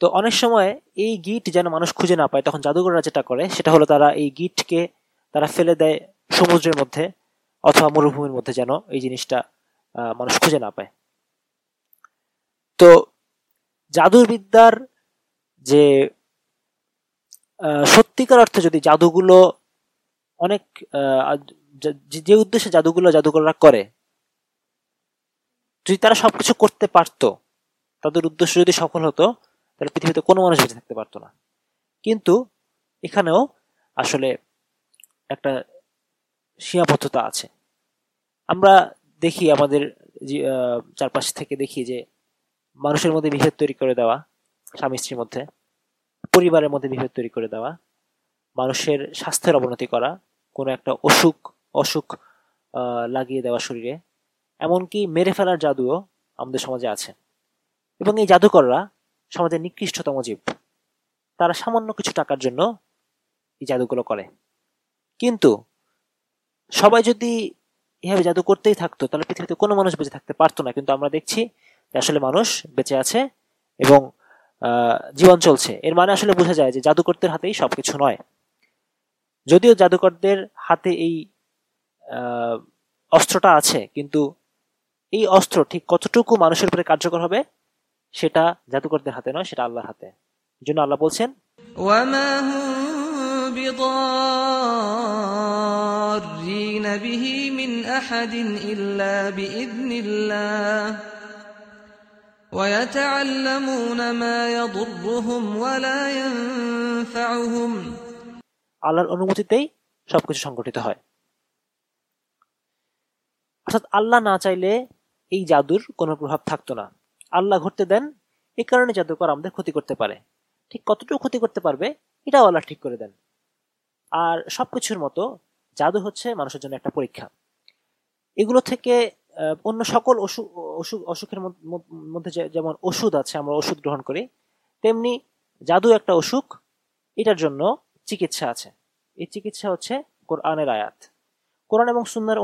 তো অনেক সময় এই গিট যেন মানুষ খুঁজে না পায়, তখন জাদুঘররা যেটা করে, সেটা হলো তারা এই গিটকে তারা ফেলে দেয় সমুদ্রের মধ্যে অথবা মরুভূমির মধ্যে যেন এই জিনিসটা মানুষ খুঁজে না পায়। জাদুর বিদ্যার যে সত্যিকার অর্থে যদি জাদুগুলো অনেক যে উদ্দেশ্যে জাদুগুলো জাদুকররা করে, যদি তারা সবকিছু করতে পারত, তাদের উদ্দেশ্য যদি সফল হতো, তাহলে পৃথিবীতে কোনো মানুষ বেঁচে থাকতে পারতো না। কিন্তু এখানেও আসলে একটা সীমাবদ্ধতা আছে। আমরা দেখি আমাদের চারপাশ থেকে দেখি যে মানুষের মধ্যে বিভেদ তৈরি করে দেওয়া, স্বামী স্ত্রীর মধ্যে, পরিবারের মধ্যে বিভেদ তৈরি করে দেওয়া, মানুষের স্বাস্থ্যের অবনতি করা, কোনো একটা অসুখ অসুখ লাগিয়ে দেওয়া শরীরে, এমনকি মেরে ফেলার জাদুও আমাদের সমাজে আছে। এবং এই জাদুকররা সমাজের নিকৃষ্টতম জীব। তারা সামান্য কিছু টাকার জন্য এই জাদুগুলো করে। কিন্তু সবাই যদি এভাবে জাদু করতেই থাকতো, তাহলে পৃথিবীতে কোনো মানুষ বেঁচে থাকতে পারতো না। কিন্তু আমরা দেখছি আসলে মানুষ বেঁচে আছে এবং জীবন চলছে এর মানে আসলে বোঝা যায় যে জাদুকরদের হাতেই সবকিছু নয় যদিও জাদুকরদের হাতে এই অস্ত্রটা আছে কিন্তু এই অস্ত্র ঠিক কতটুকু মানুষের উপরে কার্যকর হবে সেটা জাদুকরদের হাতে নয় সেটা আল্লাহর হাতে এই জন্য আল্লাহ বলছেন
بضارين به من أحد إلا بإذن الله
আল্লাহর অনুমতিতেই সবকিছু সংগঠিত হয়। অর্থাৎ আল্লাহ না চাইলে এই জাদুর কোনো প্রভাব থাকতো না। আল্লাহ ঘটতে দেন এই কারণে জাদুকর আমাদের ক্ষতি করতে পারে। ঠিক কতটুকু ক্ষতি করতে পারবে, এটাও আল্লাহ ঠিক করে দেন। আর সবকিছুর মতো জাদু হচ্ছে মানুষের জন্য একটা পরীক্ষা। এগুলো থেকে অন্য সকল অসুখ অসুখ অসুখের মধ্যে যেমন ওষুধ আছে, আমরা ওষুধ গ্রহণ করি, তেমনি জাদু একটা অসুখ, এটার জন্য চিকিৎসা আছে। এই চিকিৎসা হচ্ছে কোরআনের আয়াত। কোরআন এবং সুন্দর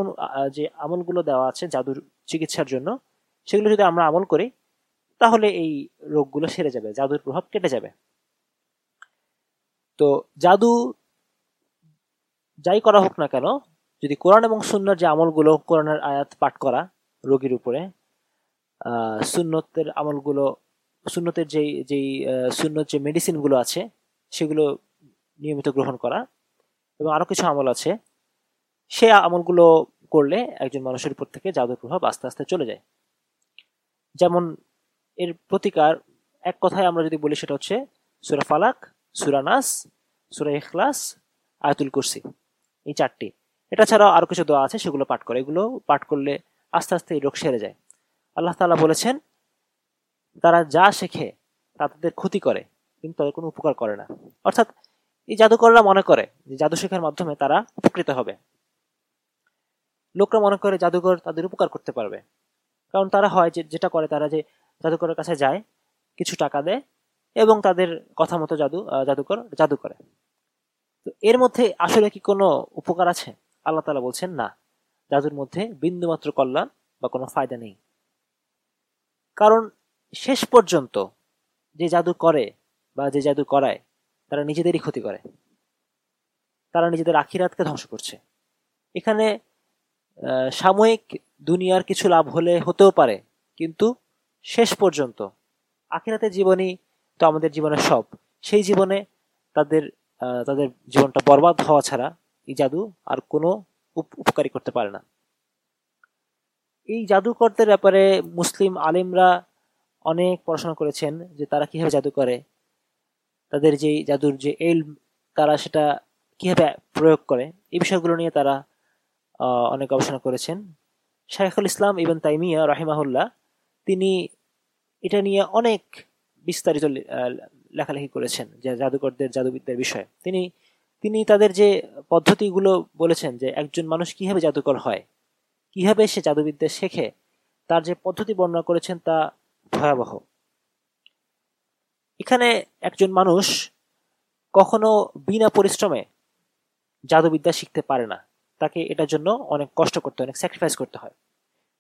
যে আমলগুলো দেওয়া আছে জাদুর চিকিৎসার জন্য, সেগুলো যদি আমরা আমল করি, তাহলে এই রোগগুলো সেরে যাবে, জাদুর প্রভাব কেটে যাবে। তো জাদু যাই করা হোক না কেন যদি কোরআন এবং সুন্নার যে আমলগুলো, কোরআনের আয়াত পাঠ করা রোগীর উপরে সুন্নতের আমলগুলো, সুন্নতের যেই যেই সুন্নত যে মেডিসিনগুলো আছে, সেগুলো নিয়মিত গ্রহণ করা এবং আরও কিছু আমল আছে, সে আমলগুলো করলে একজন মানুষের উপর থেকে জাদুর প্রভাব আস্তে আস্তে চলে যায়। যেমন এর প্রতিকার, এক কথায় আমরা যদি বলি সেটা হচ্ছে সুরা ফালাক, সুরা নাস, সুরা ইখলাস, আয়তুল কুরসি। এই চারটি। এটা ছাড়াও আরও কিছু দোয়া আছে, সেগুলো পাঠ করে। এগুলো পাঠ করলে আস্তে আস্তে এই রোগ সেরে যায়। আল্লাহ তালা বলেছেন, তারা যা শেখে তা তাদের ক্ষতি করে, কিন্তু তাদের কোনো উপকার করে না। অর্থাৎ এই জাদুকররা মনে করে যে জাদু শেখার মাধ্যমে তারা উপকৃত হবে। লোকরা মনে করে জাদুঘর তাদের উপকার করতে পারবে। কারণ তারা হয় যে, যেটা করে তারা যে জাদুকরের কাছে যায়, কিছু টাকা দেয় এবং তাদের কথা মতো জাদু জাদুকর জাদু করে। তো এর মধ্যে আসলে কি কোনো উপকার আছে? আল্লাহ তালা বলছেন, না জাদুর মধ্যে বিন্দুমাত্র কল্যাণ বা কোনো ফায়দা নেই। কারণ শেষ পর্যন্ত যে জাদু করে বা যে জাদু করায়, তারা নিজেদেরই ক্ষতি করে। তারা নিজেদের আখিরাতকে ধ্বংস করছে। এখানে সাময়িক দুনিয়ার কিছু লাভ হলে হতেও পারে, কিন্তু শেষ পর্যন্ত আখিরাতের জীবনই তো আমাদের জীবনের সব। সেই জীবনে তাদের তাদের জীবনটা বরবাদ হওয়া ছাড়া এই জাদু আর কোনো উপকারী করতে পারে না। এই জাদুকরদের ব্যাপারে মুসলিম আলিমরা অনেক পড়াশোনা করেছেন যে তারা কীভাবে জাদু করে। তাদের যে জাদুর যে এল তারা সেটা কীভাবে প্রয়োগ করে। এই বিষয়গুলো নিয়ে তারা অনেক গবেষণা করেছেন। শাইখুল ইসলাম ইবেন তাইমিয়া রাহিমাহুল্লাহ, তিনি এটা নিয়ে অনেক বিস্তারিত লেখালেখি করেছেন যে জাদুকরদের জাদুবিদ্যার বিষয়ে। তিনি তিনি তাদের যে পদ্ধতিগুলো বলেছেন যে একজন মানুষ কীভাবে জাদুকর হয়, কীভাবে সে জাদুবিদ্যা শেখে, তার যে পদ্ধতি বর্ণনা করেছেন তা ভয়াবহ। এখানে একজন মানুষ কখনো বিনা পরিশ্রমে জাদুবিদ্যা শিখতে পারে না। তাকে এটার জন্য অনেক কষ্ট করতে হয়, অনেক স্যাক্রিফাইস করতে হয়।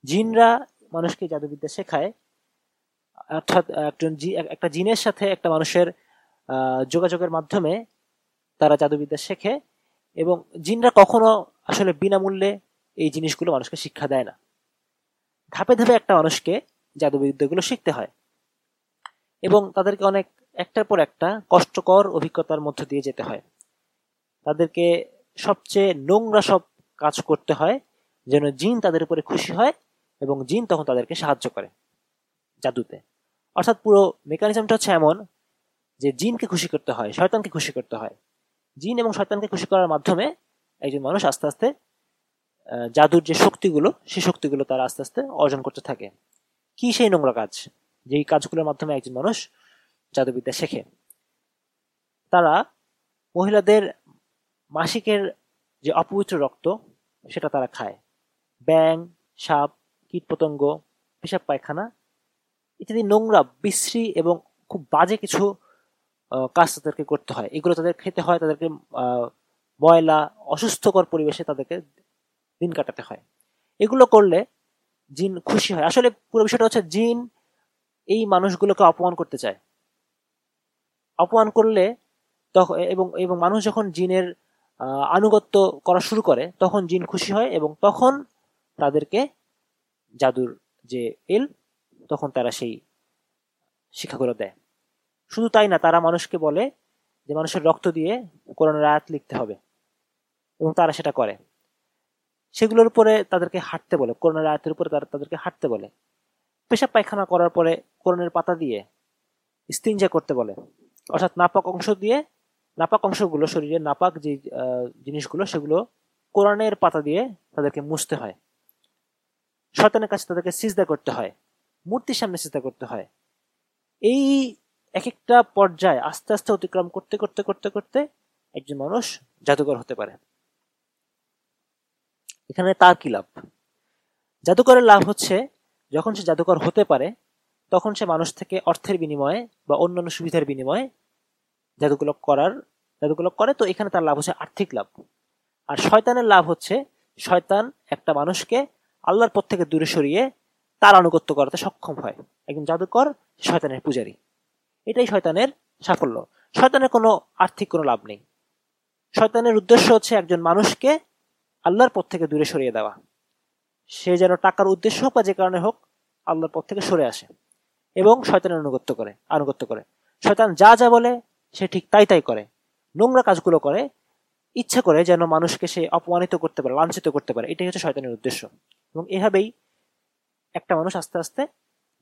জিনরা মানুষকে জাদুবিদ্যা শেখায়, অর্থাৎ একজন একটা জিনের সাথে একটা মানুষের যোগাযোগের মাধ্যমে তারা জাদুবিদ্যা শেখে এবং জিনরা কখনো আসলে বিনামূল্যে এই জিনিসগুলো মানুষকে শিক্ষা দেয় না। ধাপে ধাপে একটা মানুষকে জাদুবিদ্যাগুলো শিখতে হয় এবং তাদেরকে অনেক, একটার পর একটা কষ্টকর অভিজ্ঞতার মধ্য দিয়ে যেতে হয়। তাদেরকে সবচেয়ে নোংরা সব কাজ করতে হয় যেন জিন তাদের উপরে খুশি হয় এবং জিন তখন তাদেরকে সাহায্য করে জাদুতে। অর্থাৎ পুরো মেকানিজমটা হচ্ছে এমন যে জিনকে খুশি করতে হয়, শয়তানকে খুশি করতে হয়। জিন এবং শয়তানকে খুশি করার মাধ্যমে একজন মানুষ আস্তে আস্তে জাদুর যে শক্তিগুলো, সেই শক্তিগুলো তারা আস্তে আস্তে অর্জন করতে থাকে। কি সেই নোংরা কাজ? যেই কাজগুলোর মাধ্যমে একজন মানুষ জাদুবিদ্যা শেখে। তারা মহিলাদের মাসিকের যে অপবিত্র রক্ত, সেটা তারা খায়। ব্যাং, সাপ, কীটপতঙ্গ, পেশাব পায়খানা ইত্যাদি নোংরা, বিশ্রী এবং খুব বাজে কিছু কাজ তাদেরকে করতে হয়। এগুলো তাদের খেতে হয়, তাদেরকে ময়লা, অসুস্থকর পরিবেশে তাদেরকে দিন কাটাতে হয়। এগুলো করলে জিন খুশি হয়। আসলে পুরো বিষয়টা হচ্ছে জিন এই মানুষগুলোকে অপমান করতে চায়। অপমান করলে তখন এবং এবং মানুষ যখন জিনের আনুগত্য করা শুরু করে, তখন জিন খুশি হয় এবং তখন তাদেরকে জাদুর যে এল, তখন তারা সেই শিক্ষাগুলো দেয়। শুধু তাই না, তারা মানুষকে বলে যে মানুষের রক্ত দিয়ে কোরআনের আয়াত লিখতে হবে। এবং তারা সেটা করে। সেগুলোর উপরে তাদেরকে হাঁটতে বলে, কোরআনের আয়াতের উপরে তারা তাদেরকে হাঁটতে বলে। পেশাব পায়খানা করার পরে কোরআনের পাতা দিয়ে স্তিনজা করতে বলে। অর্থাৎ নাপাক অংশ দিয়ে, নাপাক অংশগুলো শরীরের নাপাক যে জিনিসগুলো, সেগুলো কোরআনের পাতা দিয়ে তাদেরকে মুছতে হয়। শয়তানের কাছে তাদেরকে সিজদা করতে হয়। মূর্তির সামনে সিজদা করতে হয়। এই এক একটা পর্যায়ে আস্তে আস্তে অতিক্রম করতে করতে করতে করতে একজন মানুষ জাদুকর হতে পারে। এখানে তার কি লাভ? জাদুকরের লাভ হচ্ছে যখন সে জাদুকর হতে পারে, তখন সে মানুষ থেকে অর্থের বিনিময়ে বা অন্যান্য সুবিধার বিনিময়ে জাদুগুলো করার জাদুগুলো করে। তো এখানে তার লাভ হচ্ছে আর্থিক লাভ। আর শয়তানের লাভ হচ্ছে শয়তান একটা মানুষকে আল্লাহর পথ থেকে দূরে সরিয়ে তার আনুগত্য করাতে সক্ষম হয়। একজন জাদুকর শয়তানের পূজারী। এটাই শয়তানের সাফল্য। শয়তানের কোনো আর্থিক কোনো লাভ নেই। শয়তানের উদ্দেশ্য হচ্ছে একজন মানুষকে আল্লাহর পথ থেকে দূরে সরিয়ে দেওয়া। সে যেন টাকার উদ্দেশ্য হোক বা যে কারণে হোক, আল্লাহর পথ থেকে সরে আসে এবং শয়তানের আনুগত্য করে আনুগত্য করে। শয়তান যা যা বলে, সে ঠিক তাই তাই করে। নোংরা কাজগুলো করে, ইচ্ছা করে যেন মানুষকে সে অপমানিত করতে পারে, লাঞ্ছিত করতে পারে। এটাই হচ্ছে শয়তানের উদ্দেশ্য। এবং এভাবেই একটা মানুষ আস্তে আস্তে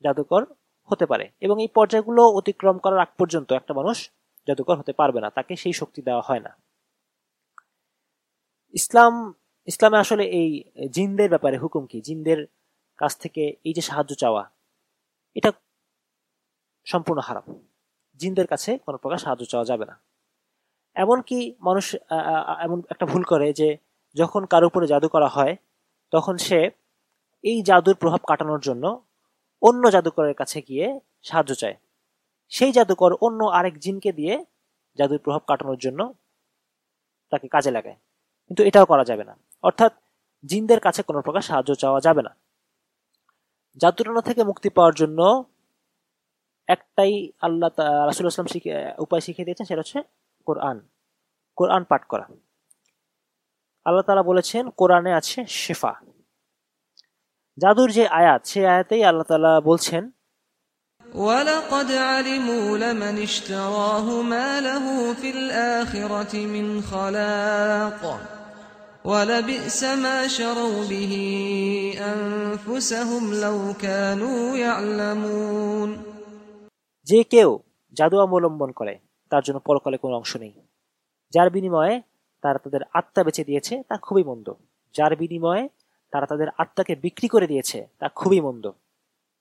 জাদুকর হতে পারে। এবং এই পর্যায়গুলো অতিক্রম করার আগ পর্যন্ত একটা মানুষ জাদুকর হতে পারবে না, তাকে সেই শক্তি দেওয়া হয় না। ইসলাম, ইসলামে আসলে এই জিনদের ব্যাপারে হুকুম কি? জিনদের কাছ থেকে এই যে সাহায্য চাওয়া, এটা সম্পূর্ণ হারাম। জিনদের কাছে কোনো প্রকার সাহায্য চাওয়া যাবে না। এমনকি মানুষ এমন একটা ভুল করে যে যখন কারও উপরে জাদু করা হয়, তখন সে এই জাদুর প্রভাব কাটানোর জন্য অন্য জাদুকরের কাছে গিয়ে সাহায্য চায়। সেই জাদুকর অন্য আরেক জিনকে দিয়ে জাদুর প্রভাব কাটানোর জন্য তাকে কাজে লাগায়। কিন্তু এটাও করা যাবে না। অর্থাৎ জিনদের কাছে কোনো প্রকার সাহায্য চাওয়া যাবে না। জাদুটনা থেকে মুক্তি পাওয়ার জন্য একটাই আল্লাহ রাসুল আসলাম শিখে, উপায় শিখিয়ে দিয়েছেন, সেটা হচ্ছে কোরআন। কোরআন পাঠ করা। আল্লাহ তালা বলেছেন, কোরআনে আছে শেফা। জাদুর যে আয়াত সেই আয়াতেই আল্লাহ তালা বলছেন
ولقد علموا لمن اشتراه ما له في الآخرة من خلاق ولبئس ما شروا به أنفسهم لو كانوا يعلمون
যে কেউ জাদু অবলম্বন করে তার জন্য পরকালে কোনো অংশ নেই যার বিনিময়ে তারা তাদের আত্মা বেঁচে দিয়েছে তা খুবই মন্দ যার বিনিময়ে তারা তাদের আত্মাকে বিক্রি করে দিয়েছে। তা খুবই মন্দ,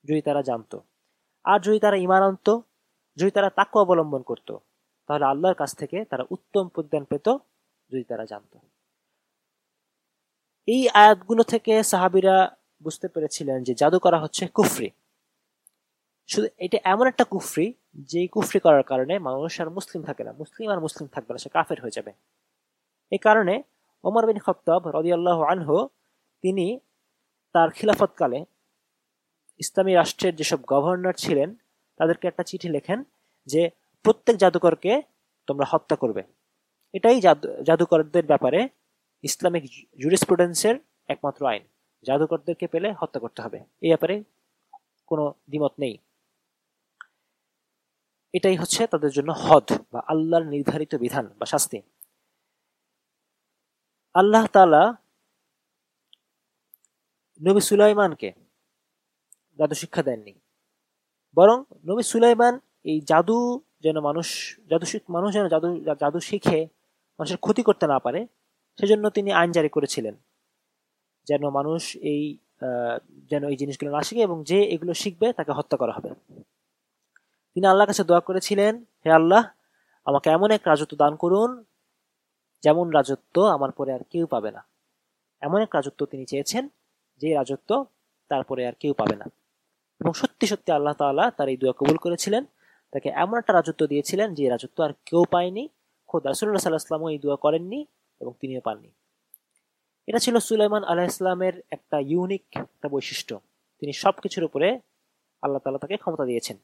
যদি তারা জানত। আর যদি তারা ইমান আনত, যদি তারা তাকে অবলম্বন করত, তাহলে আল্লাহর কাছ থেকে তারা উত্তম প্রদান পেত, যদি তারা জানত। এই আয়াতগুলো থেকে সাহাবিরা বুঝতে পেরেছিলেন যে জাদু করা হচ্ছে কুফরি। শুধু এটা এমন একটা কুফরি যে কুফরি করার কারণে মানুষ আর মুসলিম থাকে না। মুসলিম আর মুসলিম থাকবে না, সে কাফের হয়ে যাবে। এই কারণে ওমর বিন খত্তাব রদিয়াল্লাহ আনহু তিনি তার খিলাফতকালে ইসলামী রাষ্ট্রের যেসব গভর্নর ছিলেন, তাদেরকে একটা চিঠি লেখেন যে, প্রত্যেক জাদুকরকে তোমরা হত্যা করবে। এটাই জাদুকরদের ব্যাপারে ইসলামিক জুরিসপ্রুডেন্সের একমাত্র আইন। জাদুকরদেরকে পেলে হত্যা করতে হবে। এই ব্যাপারে কোনো দ্বিমত নেই। এটাই হচ্ছে তাদের জন্য হদ বা আল্লাহর নির্ধারিত বিধান বা শাস্তি। আল্লাহ তালা নবী সুলাইমানকে জাদু শিক্ষা দেননি। বরং নবী সুলাইমান এই জাদু যেন মানুষ, জাদু মানুষ যেন জাদু জাদু শিখে মানুষের ক্ষতি করতে না পারে, সেজন্য তিনি আইন জারি করেছিলেন। যেন মানুষ এই যেন এই জিনিসগুলো না শিখে এবং যে এগুলো শিখবে তাকে হত্যা করা হবে। তিনি আল্লাহর কাছে দোয়া করেছিলেন, হে আল্লাহ, আমাকে এমন এক রাজত্ব দান করুন, যেমন রাজত্ব আমার পরে আর কেউ পাবে না। এমন এক রাজত্ব তিনি চেয়েছেন যে রাজত্ব, তারপরে আর কেউ পাবে না। এবং সত্যি সত্যি আল্লাহ তাআলা তার এই দোয়া কবুল করেছিলেন। তাকে এমন একটা রাজত্ব দিয়েছিলেন যে রাজত্ব আর কেউ পায়নি। খোদ রাসুল্লাহ সাল্লাহ আসলামও এই দোয়া করেননি এবং তিনিও পাননি। এটা ছিল সুলাইমান আলাহ ইসলামের একটা ইউনিক একটা বৈশিষ্ট্য। তিনি সব কিছুর উপরে আল্লাহ তালা তাকে ক্ষমতা দিয়েছেন।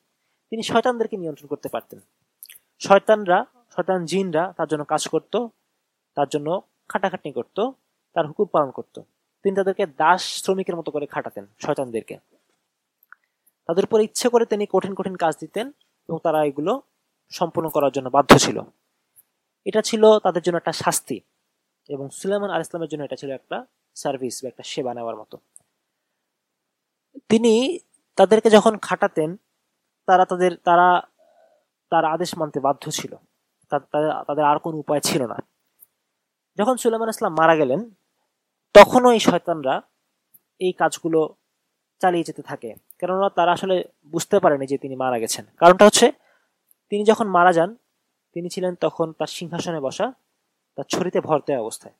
তিনি শয়তানদেরকে নিয়ন্ত্রণ করতে পারতেন। শয়তানরা, শয়তান জিনরা তার জন্য কাজ করত, তার জন্য খাটাখাটনি করত, তার হুকুম পালন করত। তিনি তাদেরকে দাস শ্রমিকের মতো করে খাটাতেন, শয়তানদেরকে। তাদের উপর ইচ্ছে করে তিনি কঠিন কঠিন কাজ দিতেন এবং তারা এগুলো সম্পূর্ণ করার জন্য বাধ্য ছিল। এটা ছিল তাদের জন্য একটা শাস্তি এবং সুলেমান আল ইসলামের জন্য এটা ছিল একটা সার্ভিস বা একটা সেবা নেওয়ার মতো। তিনি তাদেরকে যখন খাটাতেন, তারা তাদের, তারা তার আদেশ মানতে বাধ্য ছিল। তাদের আর কোনো উপায় ছিল না। যখন সুলেমান ইসলাম মারা গেলেন তখনও এই শয়তানরা এই কাজগুলো চালিয়ে যেতে থাকে। কেননা তারা আসলে বুঝতে পারেনি যে তিনি মারা গেছেন। কারণটা হচ্ছে, তিনি যখন মারা যান, তিনি ছিলেন তখন তার সিংহাসনে বসা, তার ছড়িতে ভর দেওয়া অবস্থায়।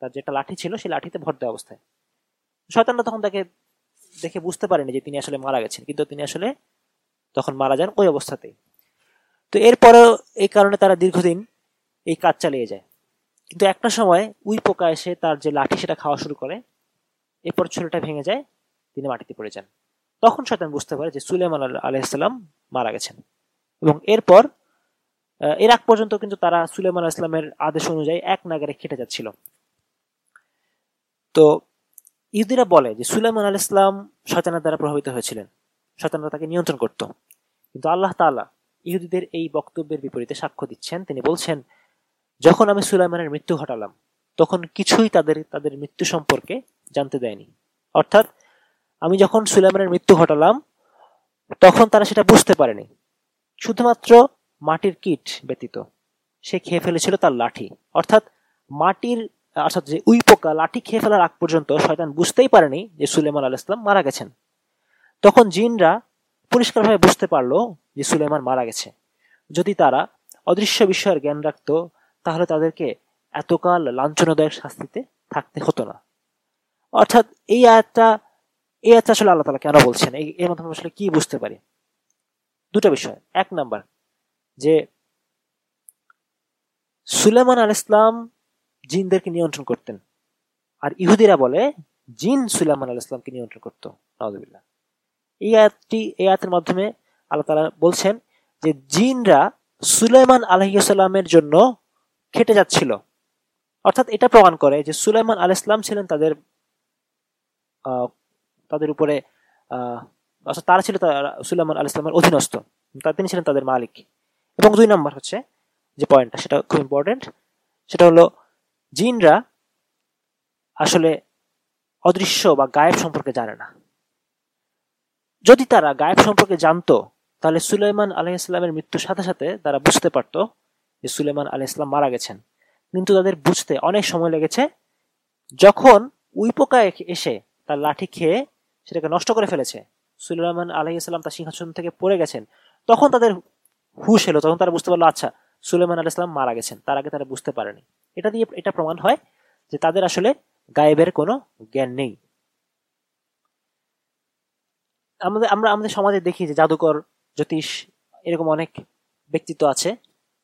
তার যেটা লাঠি ছিল, সেই লাঠিতে ভর দেওয়া অবস্থায়। শয়তানরা তখন তাকে দেখে বুঝতে পারেনি যে তিনি আসলে মারা গেছেন। কিন্তু তিনি আসলে তখন মারা যান ওই অবস্থাতেই। তো এরপরেও এই কারণে তারা দীর্ঘদিন এই কাজ চালিয়ে যায়। কিন্তু একটা সময় উই পোকা এসে তার যে লাঠি সেটা খাওয়া শুরু করে, এরপর ছোটটা ভেঙে যায়, তিনি মাটিতে পড়ে যান। তখন শয়তান বুঝতে পারে যে সুলেমান আলাইসাল্লাম মারা গেছেন। এবং এরপর এর আগ পর্যন্ত কিন্তু তারা সুলেমান ইসলামের আদেশ অনুযায়ী এক নাগারে খেটে যাচ্ছিল। তো ইহুদিরা বলে যে সুলেমান আল ইসলাম শয়তানের দ্বারা প্রভাবিত হয়েছিলেন। শয়তানরা তাকে নিয়ন্ত্রণ করত। কিন্তু আল্লাহ তালা ইহুদিদের এই বক্তব্যের বিপরীতে সাক্ষ্য দিচ্ছেন। তিনি বলছেন যখন আমি সুলাইমানের মৃত্যু ঘটালাম, তখন কিছুই তাদের তাদের মৃত্যু সম্পর্কে জানতে দেয়নি। অর্থাৎ, আমি যখন সুলাইমানের মৃত্যু ঘটালাম, তখন তারা সেটা বুঝতে পারেনি। শুধুমাত্র মাটির কিট ব্যতীত। সে খেয়ে ফেলেছিল তার লাঠি। অর্থাৎ, মাটির, অর্থাৎ যে উই পোকা, লাঠি খেয়ে ফেলার আগ পর্যন্ত শয়তান বুঝতেই পারেনি যে সুলেমান আল ইসলাম মারা গেছেন। তখন জিনরা পরিষ্কারভাবে বুঝতে পারল যে সুলেমান মারা গেছে। যদি তারা অদৃশ্য বিষয়ের জ্ঞান রাখত তাহলে তাদেরকে এতকাল লাঞ্ছনাদায়ক শাস্তিতে থাকতে হতো না। অর্থাৎ এই আয়াতটা এই আয়াতটা আসলে আল্লাহ তালা কেন বলছেন? এই, এর মাধ্যমে আসলে কি বুঝতে পারি? দুটো বিষয়। এক নাম্বার, যে সুলেমান আল ইসলাম জিনদেরকে নিয়ন্ত্রণ করতেন। আর ইহুদিরা বলে, জিন সুলেমান আল ইসলামকে নিয়ন্ত্রণ করতো। নওয়াজবিল্লাহ এই আয়াতটি, এই আয়াতের মাধ্যমে আল্লাহ তালা বলছেন যে, জিনরা সুলাইমান আলহিসাল্লামের জন্য খেটে যাচ্ছিল। অর্থাৎ এটা প্রমাণ করে যে সুলাইমান আল ইসলাম ছিলেন তাদের তাদের উপরে অর্থাৎ তারা ছিল সুলাইমান আল ইসলামের অধীনস্থ। তিনি ছিলেন তাদের মালিক। এবং দুই নম্বর হচ্ছে যে পয়েন্টটা, সেটা খুব ইম্পর্টেন্ট সেটা হলো জিনরা আসলে অদৃশ্য বা গায়েব সম্পর্কে জানে না। যদি তারা গায়েব সম্পর্কে জানতো, তাহলে সুলাইমান আলাইসাল্লামের মৃত্যুর সাথে সাথে তারা বুঝতে পারতো যে সুলাইমান আলাহ ইসলাম মারা গেছেন। কিন্তু তাদের বুঝতে অনেক সময় লেগেছে, যখন উই পোকা এসে তার লাঠি খেয়ে সেটাকে নষ্ট করে ফেলেছে সুলাইমান আলাহ ইসলাম তার সিংহাসন থেকে পড়ে গেছেন, তখন তাদের হুশ এলো, তখন তারা বুঝতে পারল আচ্ছা সুলেমান আল ইসলাম মারা গেছেন। তার আগে তারা বুঝতে পারেনি। এটা দিয়ে এটা প্রমাণ হয় যে তাদের আসলে গায়েবের কোনো জ্ঞান নেই। আমাদের, আমরা আমাদের সমাজে দেখি যে জাদুকর, জ্যোতিষ এরকম অনেক ব্যক্তিত্ব আছে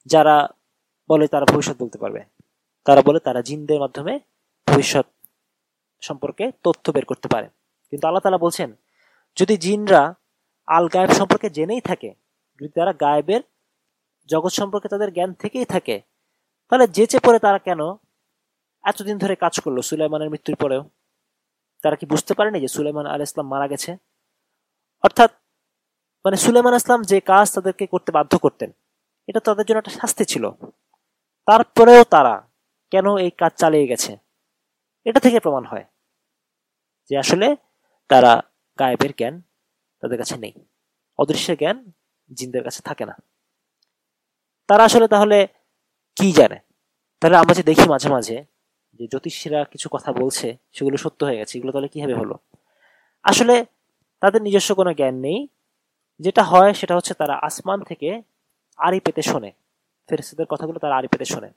যারা বলে তারা ভবিষ্যৎ বলতে পারবে। তারা বলে তারা জিনদের মাধ্যমে ভবিষ্যৎ সম্পর্কে তথ্য বের করতে পারে। কিন্তু আল্লাহ তালা বলছেন, যদি জিনরা আল গায়েব সম্পর্কে জেনেই থাকে, যদি তারা গায়েবের জগৎ সম্পর্কে তাদের জ্ঞান থেকেই থাকে, তাহলে যেচে পরে তারা কেন এতদিন ধরে কাজ করল সুলাইমানের মৃত্যুর পরেও? তারা কি বুঝতে পারেনি যে সুলাইমান আল ইসলাম মারা গেছে? অর্থাৎ মানে সুলেমান আসলাম যে কাজ তাদেরকে করতে বাধ্য করতেন এটা তাদের জন্য একটা শাস্তি ছিল। তারপরেও তারা কেন এই কাজ চালিয়ে গেছে? এটা থেকে প্রমাণ হয় যে আসলে তারা গায়েবের জ্ঞান তাদের কাছে নেই। অদৃশ্যের জ্ঞান জিনদের কাছে থাকে না। তারা আসলে তাহলে কি জানে? তাহলে আমরা যে দেখি মাঝে মাঝে যে জ্যোতিষীরা কিছু কথা বলছে, সেগুলো সত্য হয়ে গেছে, এগুলো তাহলে কীভাবে হলো? আসলে তাদের নিজস্ব কোনো জ্ঞান নেই। যেটা হয় সেটা হচ্ছে তারা আসমান থেকে আড়ি পেতে শোনে। ফেরেস্তাদের কথাগুলো তারা আড়ি পেতে শোনে।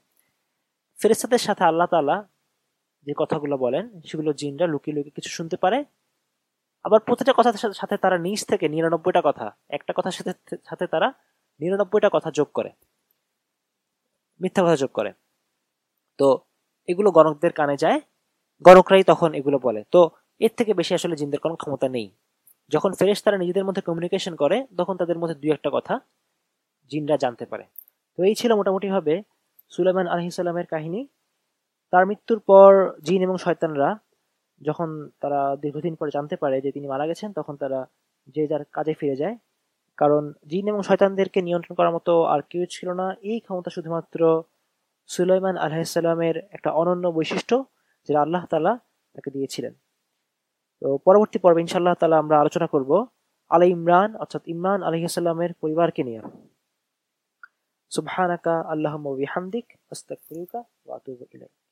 ফেরেস্তাদের সাথে আল্লাহ তালা যে কথাগুলো বলেন, সেগুলো জিনরা লুকিয়ে লুকিয়ে কিছু শুনতে পারে। আবার প্রতিটা কথার সাথে তারা নিজ থেকে নিরানব্বইটা কথা, একটা কথার সাথে সাথে তারা নিরানব্বইটা কথা যোগ করে। মিথ্যা কথা যোগ করে। তো এগুলো গণকদের কানে যায়। গণকরাই তখন এগুলো বলে। তো এর থেকে বেশি আসলে জিনদের কোনো ক্ষমতা নেই। যখন ফেরেশ তারা নিজেদের মধ্যে কমিউনিকেশন করে, তখন তাদের মধ্যে দুই একটা কথা জিনরা জানতে পারে। তো এই ছিল মোটামুটি ভাবে সুলেমান আলহিসাল্লামের কাহিনী। তার মৃত্যুর পর জিন এবং শয়তানরা যখন তারা দীর্ঘদিন পরে জানতে পারে যে তিনি মারা গেছেন, তখন তারা যে যার কাজে ফিরে যায়। কারণ জিন এবং শয়তানদেরকে নিয়ন্ত্রণ করার মতো আর কেউ ছিল না। এই ক্ষমতা শুধুমাত্র সুলাইমান আলহামের একটা অনন্য বৈশিষ্ট্য যেটা আল্লাহ তালা তাকে দিয়েছিলেন। তো পরবর্তী পর্বে ইনশাল্লাহ তালা আমরা আলোচনা করব আলাই ইমরান, অর্থাৎ ইমরান আলহিসাল্লামের পরিবারকে নিয়ে। سبحانہ کا اللہ و کا واتوب الیک۔